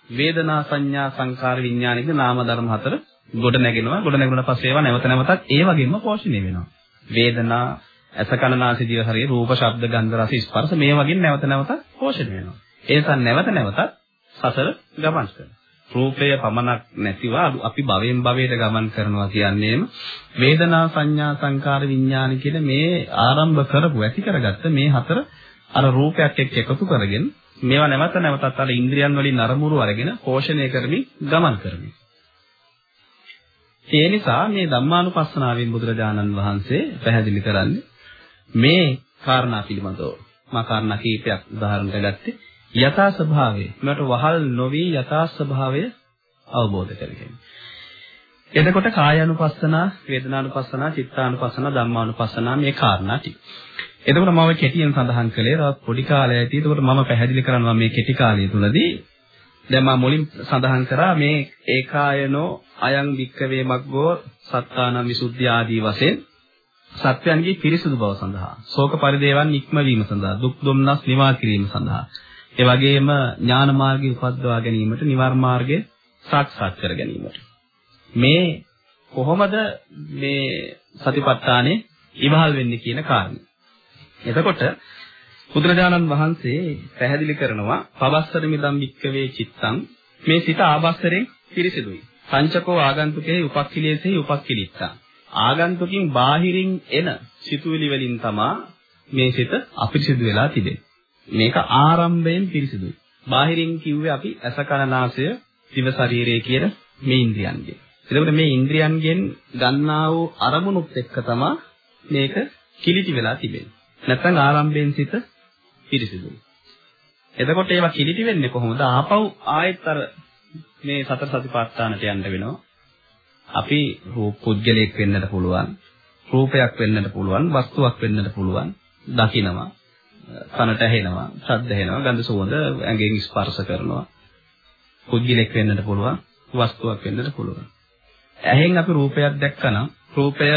වේදනා සංඥා සංකාර විඥානික නාම ධර්ම හතර ගොඩ නැගෙනවා. ගොඩ නැගුණාට පස්සේ ඒවා නැවත නැවතත් ඒ වගේම පෝෂණය වෙනවා. වේදනා ඇස කන නාසය දිව ශරීර රූප ශබ්ද ගන්ධ රස ස්පර්ශ මේ වගේ නැවත නැවත පෝෂණය වෙනවා. ඒ නිසා නැවත නැවතත් සසර ගමන් කරනවා. රූපය පමණක් නැතිව අපි භවයෙන් භවයට ගමන් කරනවා කියන්නේම වේදනා සංඥා සංකාර විඥාන කියන මේ ආරම්භ කරපු ඇති කරගත්ත මේ හතර අර රූපයක් එක්ක එකතු කරගෙන මේවා නැවත නැවතත් අර ඉන්ද්‍රියන් වලින් අරමුණු අරගෙන පෝෂණය කරමින් ගමන් කරමින් ඒ නිසා මේ ධම්මානුපස්සනාවෙන් බුදුරජාණන් වහන්සේ පැහැදිලි කරන්නේ මේ කාරණා පිළිබඳව. මා කාරණා කීපයක් උදාහරණයක් ගත්තේ යථා ස්වභාවය. මට වහල් නොවි යථා ස්වභාවය අවබෝධ කරගන්න. එතකොට කායानुපස්සනා, වේදනානුපස්සනා, චිත්තානුපස්සනා, ධම්මානුපස්සනා මේ කාරණා ටික. එතකොට මම කෙටියෙන් සඳහන් කළේ තවත් පොඩි කාලයකදී එතකොට මම පැහැදිලි කරනවා මේ කෙටි කාලය තුලදී දැන් මම මුලින් සඳහන් කරා මේ ඒකායනෝ අයං වික්කවේ මග්ගෝ සත්තානම් විසුද්ධිය ආදී වශයෙන් සත්‍යයන්ගේ පිරිසුදු බව සඳහා ශෝක පරිදේවන් නික්මවීම සඳහා දුක් දුම්නස් නිවා කිරීම සඳහා ඒ වගේම ඥාන මාර්ගය උපද්දවා ගැනීමට නිවර්ම මාර්ගය සාක්ෂාත් කර ගැනීමට. මේ කොහොමද මේ සතිපට්ඨානේ ඉවහල් වෙන්නේ කියන කාරණේ. එතකොට බුදුරජාණන් වහන්සේ පැහැදිලි කරනවා පවස්සර මිදම් වික්කවේ චිත්තං මේ සිත ආවස්සරෙන් පිරිසිදුයි. පංචකෝ ආගන්තුකේ උපක්ඛිලේසේ උපක්ඛිලිත්තා. ආගන්තුකින් බාහිරින් එන සිතුවිලි වලින් තමා මේ සිත අපිරිසිදු වෙලා තිබෙන්නේ. මේක ආරම්භයෙන් පිරිසිදුයි. බාහිරින් කිව්වේ අපි ඇස කන නාසය දිව ශරීරය කියන මේ ඉන්ද්‍රියන්ගෙන්. එතකොට මේ ඉන්ද්‍රියන්ගෙන් ගන්නා වූ අරමුණුත් එක්ක තමයි මේක කිලිටි වෙලා තිබෙන්නේ. නැත්නම් ආරම්භයෙන් සිත පිරිසිදුයි. එතකොට ඒවා කිලිටි වෙන්නේ කොහොමද? ආපහු ආයෙත් අර මේ සතර සතිපට්ඨානට යන්න වෙනවා. අපි රූප පුද්ගලයක් වෙන්නට පුළුවන්. රූපයක් වෙන්නට පුළුවන්, වස්තුවක් වෙන්නට පුළුවන්. දකිනවා. කනට ඇහෙනවා, ශබ්ද ඇහෙනවා, ගඳ සුවඳ ඇඟෙන් ස්පර්ශ කරනවා. පුද්ගලෙක් වෙන්නට පුළුවන්, වස්තුවක් වෙන්නට පුළුවන්. ඇහෙන් අපි රූපයක් දැක්කනම් රූපය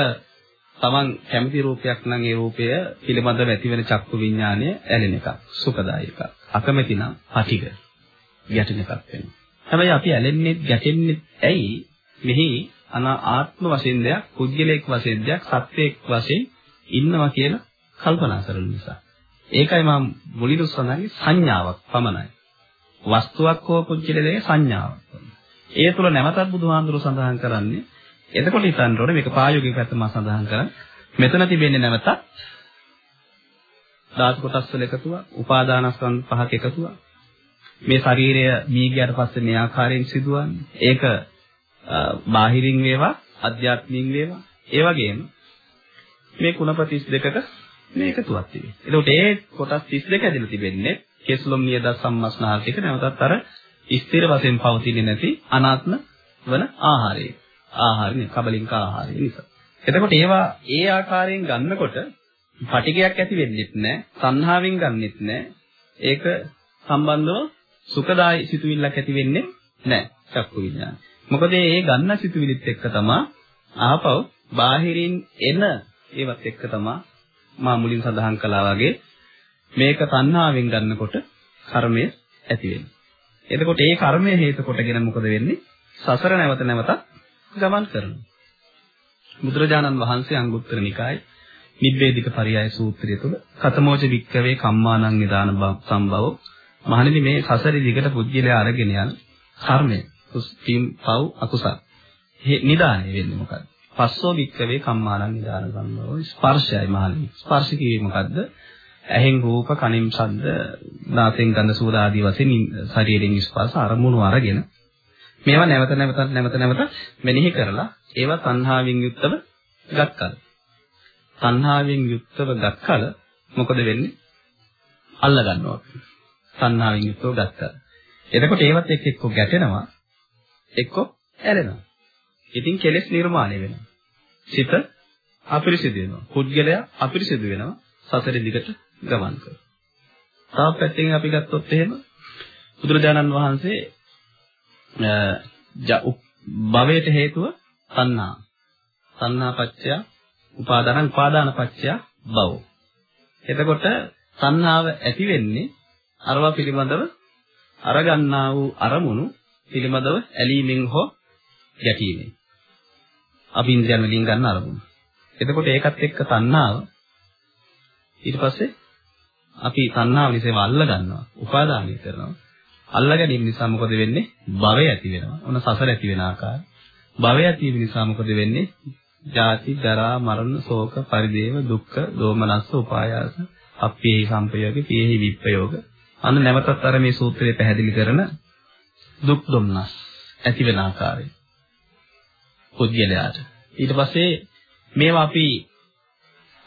තමන් කැමති රූපයක් නම් ඒ රූපය පිළිබඳව ඇතිවෙන චක්කු විඥානය ඇලෙන එකක්, සුඛදායක එකක්. අකමැති නම් පටිග ගැටෙන එකක් වෙනවා. හැබැයි අපි ඇලෙන්නේ ගැටෙන්නේ ඇයි? මෙහි අනා ආත්ම වශයෙන් දෙයක්, පුද්ගලයෙක් වශයෙන් දෙයක්, සත්වයක් වශයෙන් ඉන්නවා කියලා කල්පනා කරන නිසා. ඒකයි මම මුලින්ම සඳහන් සංඥාවක් පමණයි. වස්තුවක් හෝ පුද්ගලයේ සංඥාවක්. ඒ තුළ නැවතත් බුදුහාඳුර සඳහන් කරන්නේ එතකොට හිතන්න ඕනේ මේක ප්‍රායෝගික පැත්ත මම සඳහන් කරන්නේ. මෙතන තිබෙන්නේ නැවතත් ධාතු කොටස් වල එකතුවක්, උපාදානස්කන්ධ පහක එකතුවක්. මේ ශරීරය මී ගියට පස්සේ මේ ආකාරයෙන් සිදුවන්නේ. ඒක බාහිරින් වේවා, අධ්‍යාත්මින් වේවා. ඒ වගේම මේ කුණප 32ක මේ එකතුවක් තිබෙනවා. එතකොට ඒ කොටස් 32 ඇදලා තිබෙන්නේ කෙස්ලොම් නියද සම්මස්නාර්ථික නැවතත් අර ස්ථිර වශයෙන් පවතින්නේ නැති අනාත්ම වන ආහාරය. ආහාරනේ කබලින්ක ආහාරය නිසා. එතකොට ඒවා ඒ ආකාරයෙන් ගන්නකොට පටිගයක් ඇති වෙන්නෙත් නැහැ, සංහාවෙන් ගන්නෙත් නැහැ. ඒක සම්බන්ධව සුඛදායි සිතුවිල්ලක් ඇති වෙන්නේ නැහැ චක්කු විඥාන. මොකද ඒ ගන්න සිතුවිලිත් එක්ක තමයි ආපහු බාහිරින් එන ඒවත් එක්ක තමයි මා මුලින් සඳහන් කළා වගේ මේක තණ්හාවෙන් ගන්නකොට කර්මය ඇති වෙන්නේ. එතකොට ඒ කර්මය හේතු කොටගෙන මොකද වෙන්නේ? සසර නැවත නැවත ගමන් කරනවා. බුදුරජාණන් වහන්සේ අංගුත්තර නිකායේ නිබ්බේධික පරියාය සූත්‍රය තුළ කතමෝච වික්කවේ කම්මානං නිදාන සම්භව මහණෙනි මේ සසරේ දිගට පුජ්‍යලයා අරගෙන යන කර්මය කුස්තිම් පව් අකුසල් නිදානේ වෙන්නේ මොකද්ද? පස්සෝ වික්කවේ කම්මානං නිදාන සම්භව ස්පර්ශයයි මහණෙනි. ස්පර්ශ කියේ මොකද්ද? ඇහෙන් රූප, කනින් ශබ්ද, නාසයෙන් ගඳ සුවඳ ආදී වශයෙන් ශරීරයෙන් ස්පර්ශ අරමුණු අරගෙන මේවා නැවත නැවත නැවත නැවත මෙනෙහි කරලා ඒවා තණ්හාවෙන් යුක්තව ගත්කල. තණ්හාවෙන් යුක්තව ගත්කල මොකද වෙන්නේ? අල්ල ගන්නවා. තණ්හාවෙන් යුක්තව ගත්කල. එතකොට ඒවත් එක්ක එක්ක ගැටෙනවා එක්ක ඇලෙනවා. ඉතින් කෙලෙස් නිර්මාණය වෙනවා. සිත අපිරිසිදු වෙනවා. පුද්ගලයා අපිරිසිදු වෙනවා. සසර දිගට ගමන් කරනවා. තව පැත්තකින් අපි ගත්තොත් එහෙම බුදුරජාණන් වහන්සේ භවයට හේතුව තණ්හා. තණ්හා පත්‍ය උපාදාන උපාදාන පත්‍ය භව. එතකොට තණ්හාව ඇති වෙන්නේ අරවා පිළිබඳව අරගන්නා වූ අරමුණු පිළිබඳව ඇලීමෙන් හෝ ගැටීමෙන්. අපි ඉන්ද්‍රයන් වලින් ගන්න අරමුණු. එතකොට ඒකත් එක්ක තණ්හාව ඊට පස්සේ අපි තණ්හාව නිසා අල්ල ගන්නවා, උපාදානය කරනවා. අල්ල ගැනීම නිසා මොකද වෙන්නේ? භවය ඇති වෙනවා. ඔන්න සසර ඇති වෙන ආකාරය. භවය ඇති වීම නිසා මොකද වෙන්නේ? ජාති, ජරා, මරණ, ශෝක, පරිදේව, දුක්ඛ, දෝමනස්ස, උපායාස, අප්පේහි සම්පයෝග, පියෙහි විප්පයෝග. අන්න නැවතත් අර මේ සූත්‍රයේ පැහැදිලි කරන දුක් දුම්නස් ඇති වෙන ආකාරය. පුද්ගලයාට. ඊට පස්සේ මේවා අපි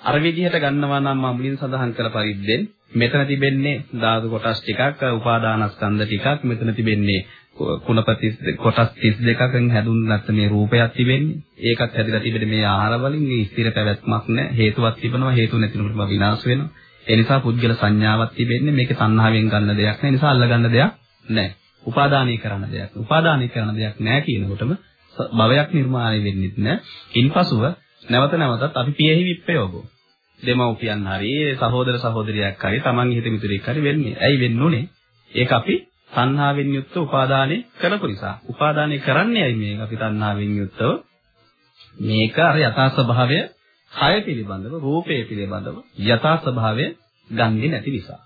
අර විදිහට ගන්නවා නම් මම මුලින් සඳහන් කළ පරිද්දෙන් මෙතන තිබෙන්නේ ධාතු කොටස් ටිකක්, උපාදානස්කන්ධ ටිකක්, මෙතන තිබෙන්නේ කුණපති කොටස් 32කින් හැදුණු නැත්නම් මේ රූපයක් තිබෙන්නේ. ඒකත් හැදිලා තිබෙන්නේ මේ ආහාර වලින් මේ ස්ථිර පැවැත්මක් නැහැ. හේතුවක් තිබෙනවා, හේතු නැතිනොටම විනාශ වෙනවා. ඒ නිසා පුද්ගල සංඥාවක් තිබෙන්නේ මේක තණ්හාවෙන් ගන්න දෙයක් නැහැ. නිසා අල්ල ගන්න දෙයක් නැහැ. උපාදානීය කරන දෙයක්. උපාදානීය කරන දෙයක් නැහැ කියනකොටම භවයක් නිර්මාණය වෙන්නේ නැහැ. ඉන්පසුව නැවත නැවතත් අපි පියෙහි විප්පයෝගෝ. දෙමව්පියන් හරි සහෝදර සහෝදරියක් හරි තමන්ගේ හිත මිතුරෙක් හරි වෙන්නේ. ඇයි වෙන්නුනේ? ඒක අපි තණ්හාවෙන් යුක්ත උපාදානෙ කරපු නිසා. උපාදානෙ කරන්නේ ඇයි මේක අපි තණ්හාවෙන් යුක්තව? මේක අර යථා ස්වභාවය කය පිළිබඳව, රූපය පිළිබඳව යථා ස්වභාවය ගන්නේ නැති නිසා.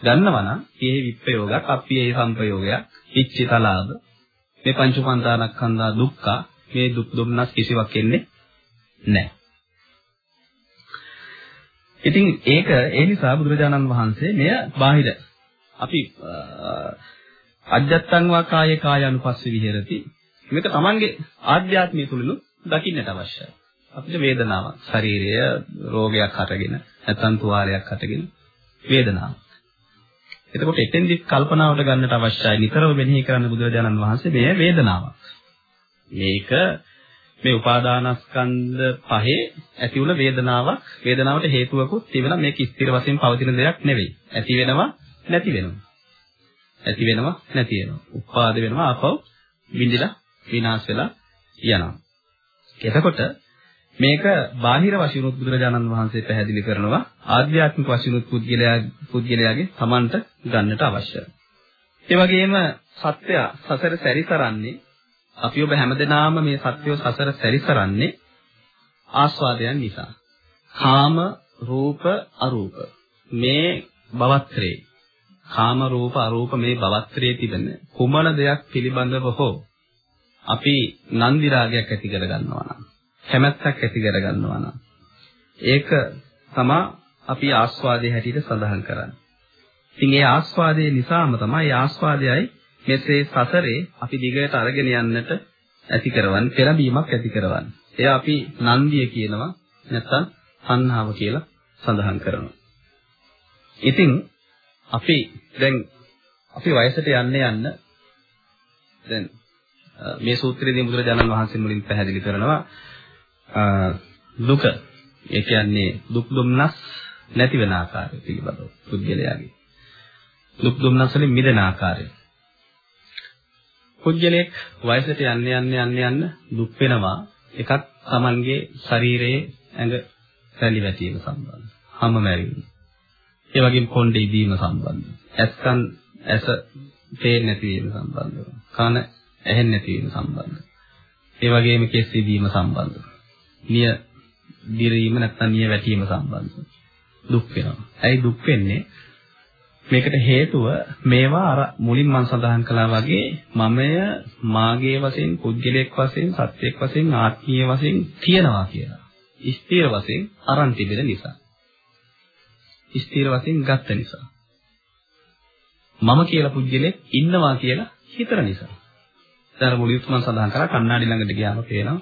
ගන්නවා නම් ඒ විප්‍රයෝගයක්, අප්පියේ සංපයෝගයක්, ඉච්ඡිතලාභ මේ පංච උපාදානස්කන්ධා දුක්ඛ මේ දුක් දුම්නස් කිසිවක් එන්නේ නැහැ. ඉතින් ඒක ඒ නිසා බුදුරජාණන් වහන්සේ මෙය බාහිර අපි අජත්තං වා කායේ කායानुපස්සේ විහෙරති මේක තමන්ගේ ආධ්‍යාත්මය තුලිනු දකින්නට අවශ්‍යයි. අපිට වේදනාවක් ශරීරය රෝගයක් හටගෙන නැත්නම් තුවාලයක් හටගෙන වේදනාවක්. එතකොට එතෙන්දි කල්පනාවට ගන්නට අවශ්‍යයි නිතරම මෙනෙහි කරන්න බුදුරජාණන් වහන්සේ මේ වේදනාවක්. මේක මේ උපාදානස්කන්ධ පහේ ඇති වුණ වේදනාවක් වේදනාවට හේතුවකුත් තිබෙනවා මේක ස්ථිර වශයෙන් පවතින දෙයක් නෙවෙයි. ඇති වෙනවා නැති වෙනවා. ඇති වෙනවා නැති වෙනවා. උපාද වෙනවා ආපහු විඳිලා විනාශ වෙලා යනවා. එතකොට මේක බාහිර වශයෙන් බුදුරජාණන් වහන්සේ පැහැදිලි කරනවා ආධ්‍යාත්මික වශයෙන් පුද්ගලයා පුද්ගලයාගේ තමන්ට ගන්නට අවශ්‍යයි. ඒ වගේම සත්‍ය සසර සැරිසරන්නේ අපි ඔබ හැමදෙනාම මේ සත්‍යව සසර සැරිසරන්නේ ආස්වාදයන් නිසා. කාම රූප අරූප මේ භවත්‍රේ කාම රූප අරූප මේ භවත්‍රයේ තිබෙන කුමන දෙයක් පිළිබඳව හෝ අපි නන්දි රාගයක් ඇති කර ගන්නවා නම් කැමැත්තක් ඇති කර ගන්නවා නම් ඒක තමයි අපි ආස්වාදයේ හැටියට සඳහන් කරන්නේ. ඉතින් ඒ ආස්වාදයේ නිසාම තමයි ආස්වාදයයි මෙසේ සසරේ අපි දිගට අරගෙන යන්නට ඇති කරවන්නේ පෙරබීමක් ඇති කරවන්නේ. එයා අපි නන්දිය කියනවා නැත්නම් සංහාව කියලා සඳහන් කරනවා. ඉතින් අපි දැන් අපි වයසට යන්න යන්න දැන් මේ සූත්‍රයේදී බුදුරජාණන් වහන්සේ මුලින් පැහැදිලි කරනවා දුක ඒ කියන්නේ දුක් දුම්නස් නැති වෙන ආකාරය පිළිබඳව පුද්ගලයාගේ දුක් දුම්නස් වලින් මිදෙන ආකාරය පුද්ගලයෙක් වයසට යන්න යන්න යන්න යන්න දුක් වෙනවා. එකක් Tamanගේ ශරීරයේ ඇඟ රැලි වැටීම සම්බන්ධ. හැම මැරීම. ඒ වගේම කොණ්ඩේ ඉදීම සම්බන්ධ. ඇස්කන් ඇස පේන්නේ නැති වීම සම්බන්ධව කන ඇහෙන්නේ නැති වීම සම්බන්ධ. ඒ වගේම කෙස් ඉදීම සම්බන්ධව නිය දිරීම නැත්නම් නිය වැටීම සම්බන්ධව දුක් වෙනවා. ඇයි දුක් වෙන්නේ? මේකට හේතුව මේවා අර මුලින් මම සඳහන් කළා වගේ මමය මාගේ වශයෙන් පුද්ගලයෙක් වශයෙන් සත්‍යයක් වශයෙන් ආත්මීය වශයෙන් තියනවා කියලා. ස්ථීර වශයෙන් අරන් තිබෙන නිසා. ස්ථීර වශයෙන් ගත්ත නිසා. මම කියලා පුද්ගලෙක් ඉන්නවා කියලා හිතන නිසා. දැන් මුලින්ම මම සඳහන් කරා කණ්ණාඩි ළඟට ගියාම පේනවා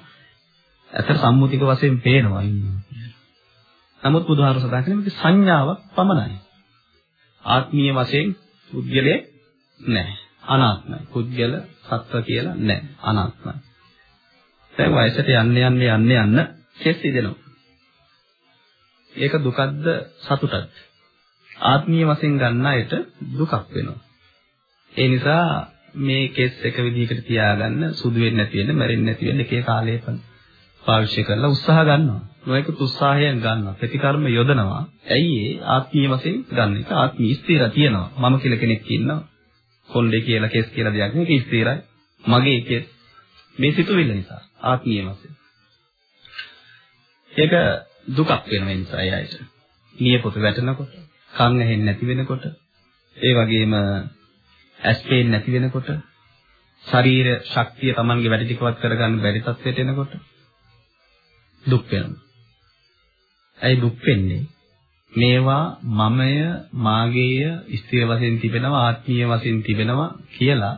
ඇත්තට සම්මුතික වශයෙන් පේනවා ඉන්නවා. නමුත් බුදුහාර සදා කියන්නේ මේක සංඥාවක් පමණයි. ආත්මීය වශයෙන් පුද්ගලයේ නැහැ. අනාත්මයි. පුද්ගල සත්ව කියලා නැහැ. අනාත්මයි. දැන් වයසට යන්න යන්න යන්න යන්න කෙස් ඉදෙනවා. ඒක දුකක්ද සතුටක්ද? ආත්මීය වශයෙන් ගන්න අයට දුකක් වෙනවා. ඒ නිසා මේ කෙස් එක විදිහකට තියාගන්න සුදු වෙන්නේ නැති වෙන්න, මැරෙන්නේ නැති වෙන්න එකේ කාලයක පාවිච්චි කරලා උත්සාහ ගන්නවා. නොයෙකුත් උත්සාහයෙන් ගන්නවා. ප්‍රතිකර්ම යොදනවා. ඇයි ඒ ආත්මීය වශයෙන් ගන්න එක ආත්මී ස්ථිර තියෙනවා. මම කියලා කෙනෙක් ඉන්නවා. කොණ්ඩේ කියලා කෙස් කියලා දෙයක් නෙවෙයි ඒක ස්ථිරයි. මගේ කෙස් මේ සිතුවිල්ල නිසා ආත්මීය වශයෙන්. ඒක දුකක් වෙන නිසා එයාට. නියපොත වැටෙනකොට, කන් ඇහෙන්නේ නැති වෙනකොට, ඒ වගේම ඇස් පේන්නේ නැති වෙනකොට, ශරීර ශක්තිය Tamange වැඩි ටිකවත් කරගන්න බැරි තත්ත්වයට එනකොට දුක් වෙනවා. ඇයි දුක් වෙන්නේ? මේවා මමය, මාගේය, ස්ථිර වශයෙන් තිබෙනවා, ආත්මීය වශයෙන් තිබෙනවා කියලා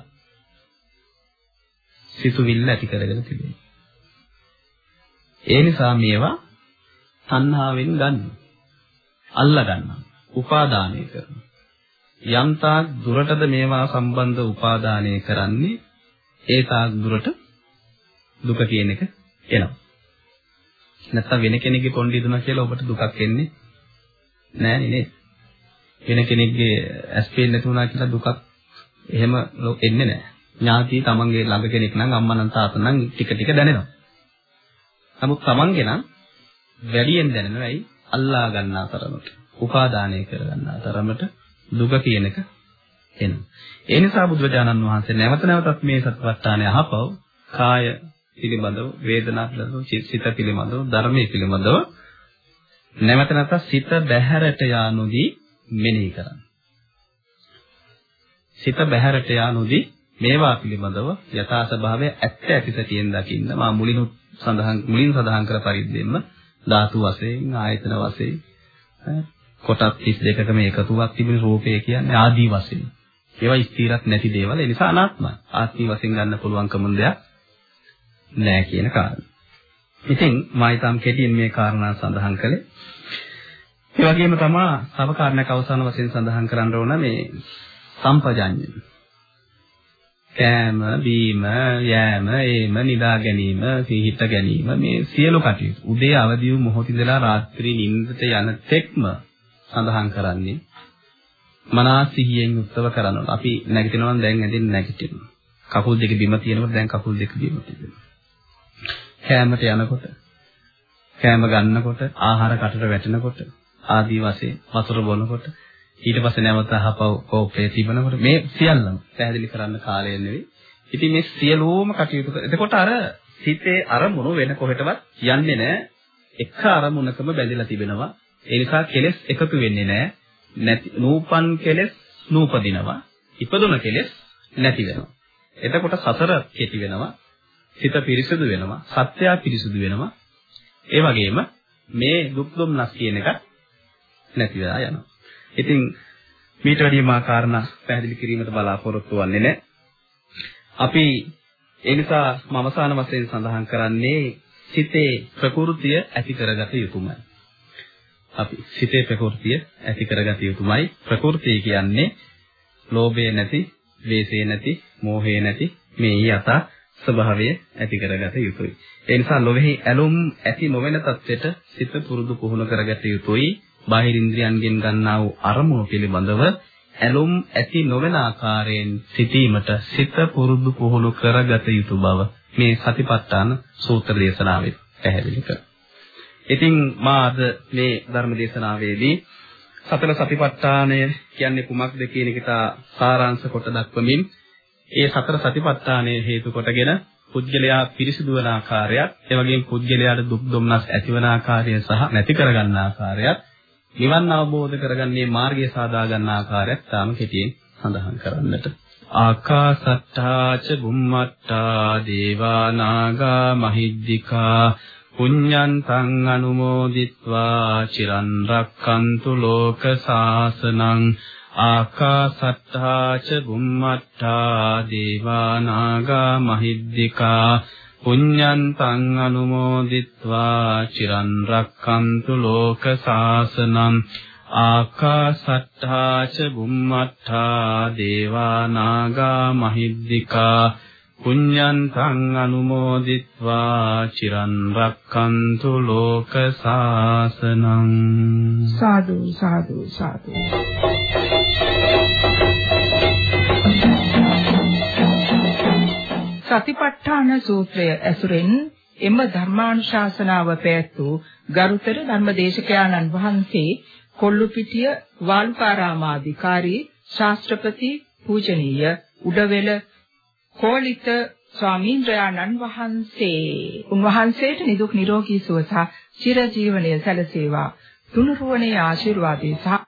සිතුවිල්ල ඇති කරගෙන තිබෙනවා. ඒ නිසා මේවා තණ්හාවෙන් ගන්න. අල්ලා ගන්නවා. උපාදානය කරනවා. යම්තාක් දුරටද මේවා සම්බන්ධ උපාදානය කරන්නේ ඒ තාක් දුරට දුක කියන එක එනවා. නැත්තම් වෙන කෙනෙක්ගේ කොණ්ඩේ දුනා කියලා ඔබට දුකක් එන්නේ නෑ නේද? වෙන කෙනෙක්ගේ ඇස් පේන්නේ නැති වුණා කියලා දුකක් එහෙම එන්නේ නෑ. ඥාති තමන්ගේ ළඟ කෙනෙක් නම් අම්මා නම් තාත්තා නම් ටික ටික දැනෙනවා. නමුත් තමන්ගේ නම් වැඩියෙන් දැනෙනවා ඇයි? අල්ලා ගන්නා තරමට, උපාදානය කර ගන්නා තරමට දුක කියන එක එනවා. ඒ නිසා බුදුරජාණන් වහන්සේ නැවත නැවතත් මේ සත්‍යවත්තානේ අහපව කාය පිළිබඳව වේදනා පිළිබඳව සිත පිළිබඳව ධර්මයේ පිළිබඳව නැවත නැවත සිත බැහැරට යානුදී මෙනෙහි කරන්න. සිත බැහැරට යානුදී මේවා පිළිබඳව යථා ස්වභාවය ඇත්ත ඇති සැටියෙන් දකින්න මා මුලින් සඳහන් මුලින් සඳහන් කර පරිද්දෙන්න ධාතු වශයෙන් ආයතන වශයෙන් කොටස් 32කම එකතුවක් තිබෙන රූපය කියන්නේ ආදී වශයෙන්. ඒවා ස්ථිරක් නැති දේවල්. ඒ නිසා අනාත්මයි ආත්මී වශයෙන් ගන්න පුළුවන්කම දෙයක් නෑ කියන කාරණා. ඉතින් මා ඊටම් කෙටියෙන් මේ කාරණා සඳහන් කළේ. ඒ වගේම තමයි තව කාරණයක් අවසාන වශයෙන් සඳහන් කරන්න ඕන මේ සම්පජඤ්ඤය. කෑම, බීම, යෑම, ඒම, නිදා ගැනීම, සිහිත ගැනීම මේ සියලු කටයුතු. උදේ අවදි වූ මොහොත ඉඳලා රාත්‍රී නිින්දට යන තෙක්ම සඳහන් කරන්නේ මනස සිහියෙන් යුක්තව කරනවා. අපි නැගිටිනවා නම් දැන් ඇදින් නැගිටිනවා. කකුල් දෙක බිම තියෙනකොට දැන් කකුල් දෙක බිම තියෙනවා. කෑමට යනකොට කෑම ගන්නකොට ආහාර කටට වැටෙනකොට ආදී වශයෙන් වතුර බොනකොට ඊට පස්සේ නැවත අහපව කෝපේ තිබනකොට මේ සියල්ලම පැහැදිලි කරන්න කාලය නෙවෙයි. ඉතින් මේ සියලුම කටයුතු එතකොට අර සිතේ අරමුණු වෙන කොහෙටවත් යන්නේ නැහැ. එක අරමුණකම බැඳිලා තිබෙනවා. ඒ නිසා කෙලෙස් එකතු වෙන්නේ නැහැ. නැති නූපන් කෙලෙස් නූපදිනවා. ඉපදුන කෙලෙස් නැති වෙනවා. එතකොට සසර කෙටි වෙනවා. හිත පිරිසිදු වෙනවා, සත්‍යය පිරිසිදු වෙනවා. ඒ වගේම මේ දුක් දුම්නස් කියන එක නැති වෙලා යනවා. ඉතින් මේට වැඩිය මා කාරණා පැහැදිලි කිරීමට බලාපොරොත්තු වෙන්නේ නැහැ. අපි ඒ නිසා මම අවසාන වශයෙන් සඳහන් කරන්නේ සිතේ ප්‍රകൃතිය ඇති කරගත යුතුමයි. අපි සිතේ ප්‍රകൃතිය ඇති කරගත යුතුමයි. ප්‍රകൃතිය කියන්නේ ලෝභය නැති, ද්වේෂය නැති, මෝහය නැති මේ යථා ස්වභාවය ඇති කරගත යුතුයි. ඒ නිසා ලෝභෙහි ඇලුම් ඇති නොවන තත්ත්වයට සිත පුරුදු පුහුණු කරගත යුතුයි. බාහිර ඉන්ද්‍රියන්ගෙන් ගන්නා වූ අරමුණු පිළිබඳව ඇලුම් ඇති නොවන ආකාරයෙන් සිටීමට සිත පුරුදු පුහුණු කරගත යුතු බව මේ සතිපට්ඨාන සූත්‍ර දේශනාවේ පැහැදිලි කරනවා. ඉතින් මා අද මේ ධර්ම දේශනාවේදී සතර සතිපට්ඨානය කියන්නේ කුමක්ද කියන එක සාරාංශ කොට දක්වමින් ඒ සතර සතිපට්ඨානයේ හේතු කොටගෙන පුද්ගලයා පිරිසිදු වන ආකාරයත්, ඒ වගේම පුද්ගලයාට දුක් දුම්නස් ඇතිවන ආකාරය සහ නැති කරගන්න ආකාරයත්, නිවන් අවබෝධ කරගන්නේ මාර්ගය සාදා ගන්න ආකාරයත් තාම කෙටියෙන් සඳහන් කරන්නට. ආකාසත්තා ච බුම්මත්තා දේවා නාග මහිද්దికා පුඤ්ඤන්තං අනුමෝදිත්වා චිරන් රක්칸තු ලෝක සාසනං ආකාසත්තා ච බුම්මත්තා දේවා නාග මහිද්దికා පුඤ්ඤන්තං අනුමෝදිත්වා චිරන් රක්칸තු ලෝක සාසනං ආකාසත්තා ච බුම්මත්තා දේවා නාග මහිද්దికා පුඤ්ඤන්තං අනුමෝදිත්වා චිරන් රක්칸තු ලෝක සාසනං සාදු සාදු සාදු සතිපට්ඨාන සූත්‍රය ඇසුරෙන් එම ධර්මානුශාසනාව පැවැත්වූ ගරුතර ධර්මදේශකයාණන් වහන්සේ කොල්ලුපිටිය වාල්පාරාමාධිකාරී ශාස්ත්‍රපති පූජනීය උඩවෙල කෝලිත ස්වාමීන්ද්‍රයාණන් වහන්සේ. උන්වහන්සේට නිදුක් නිරෝගී සුව සහ චිරජීවනය සැලසේවා. තුනුරුවනේ ආශිර්වාදේ සහ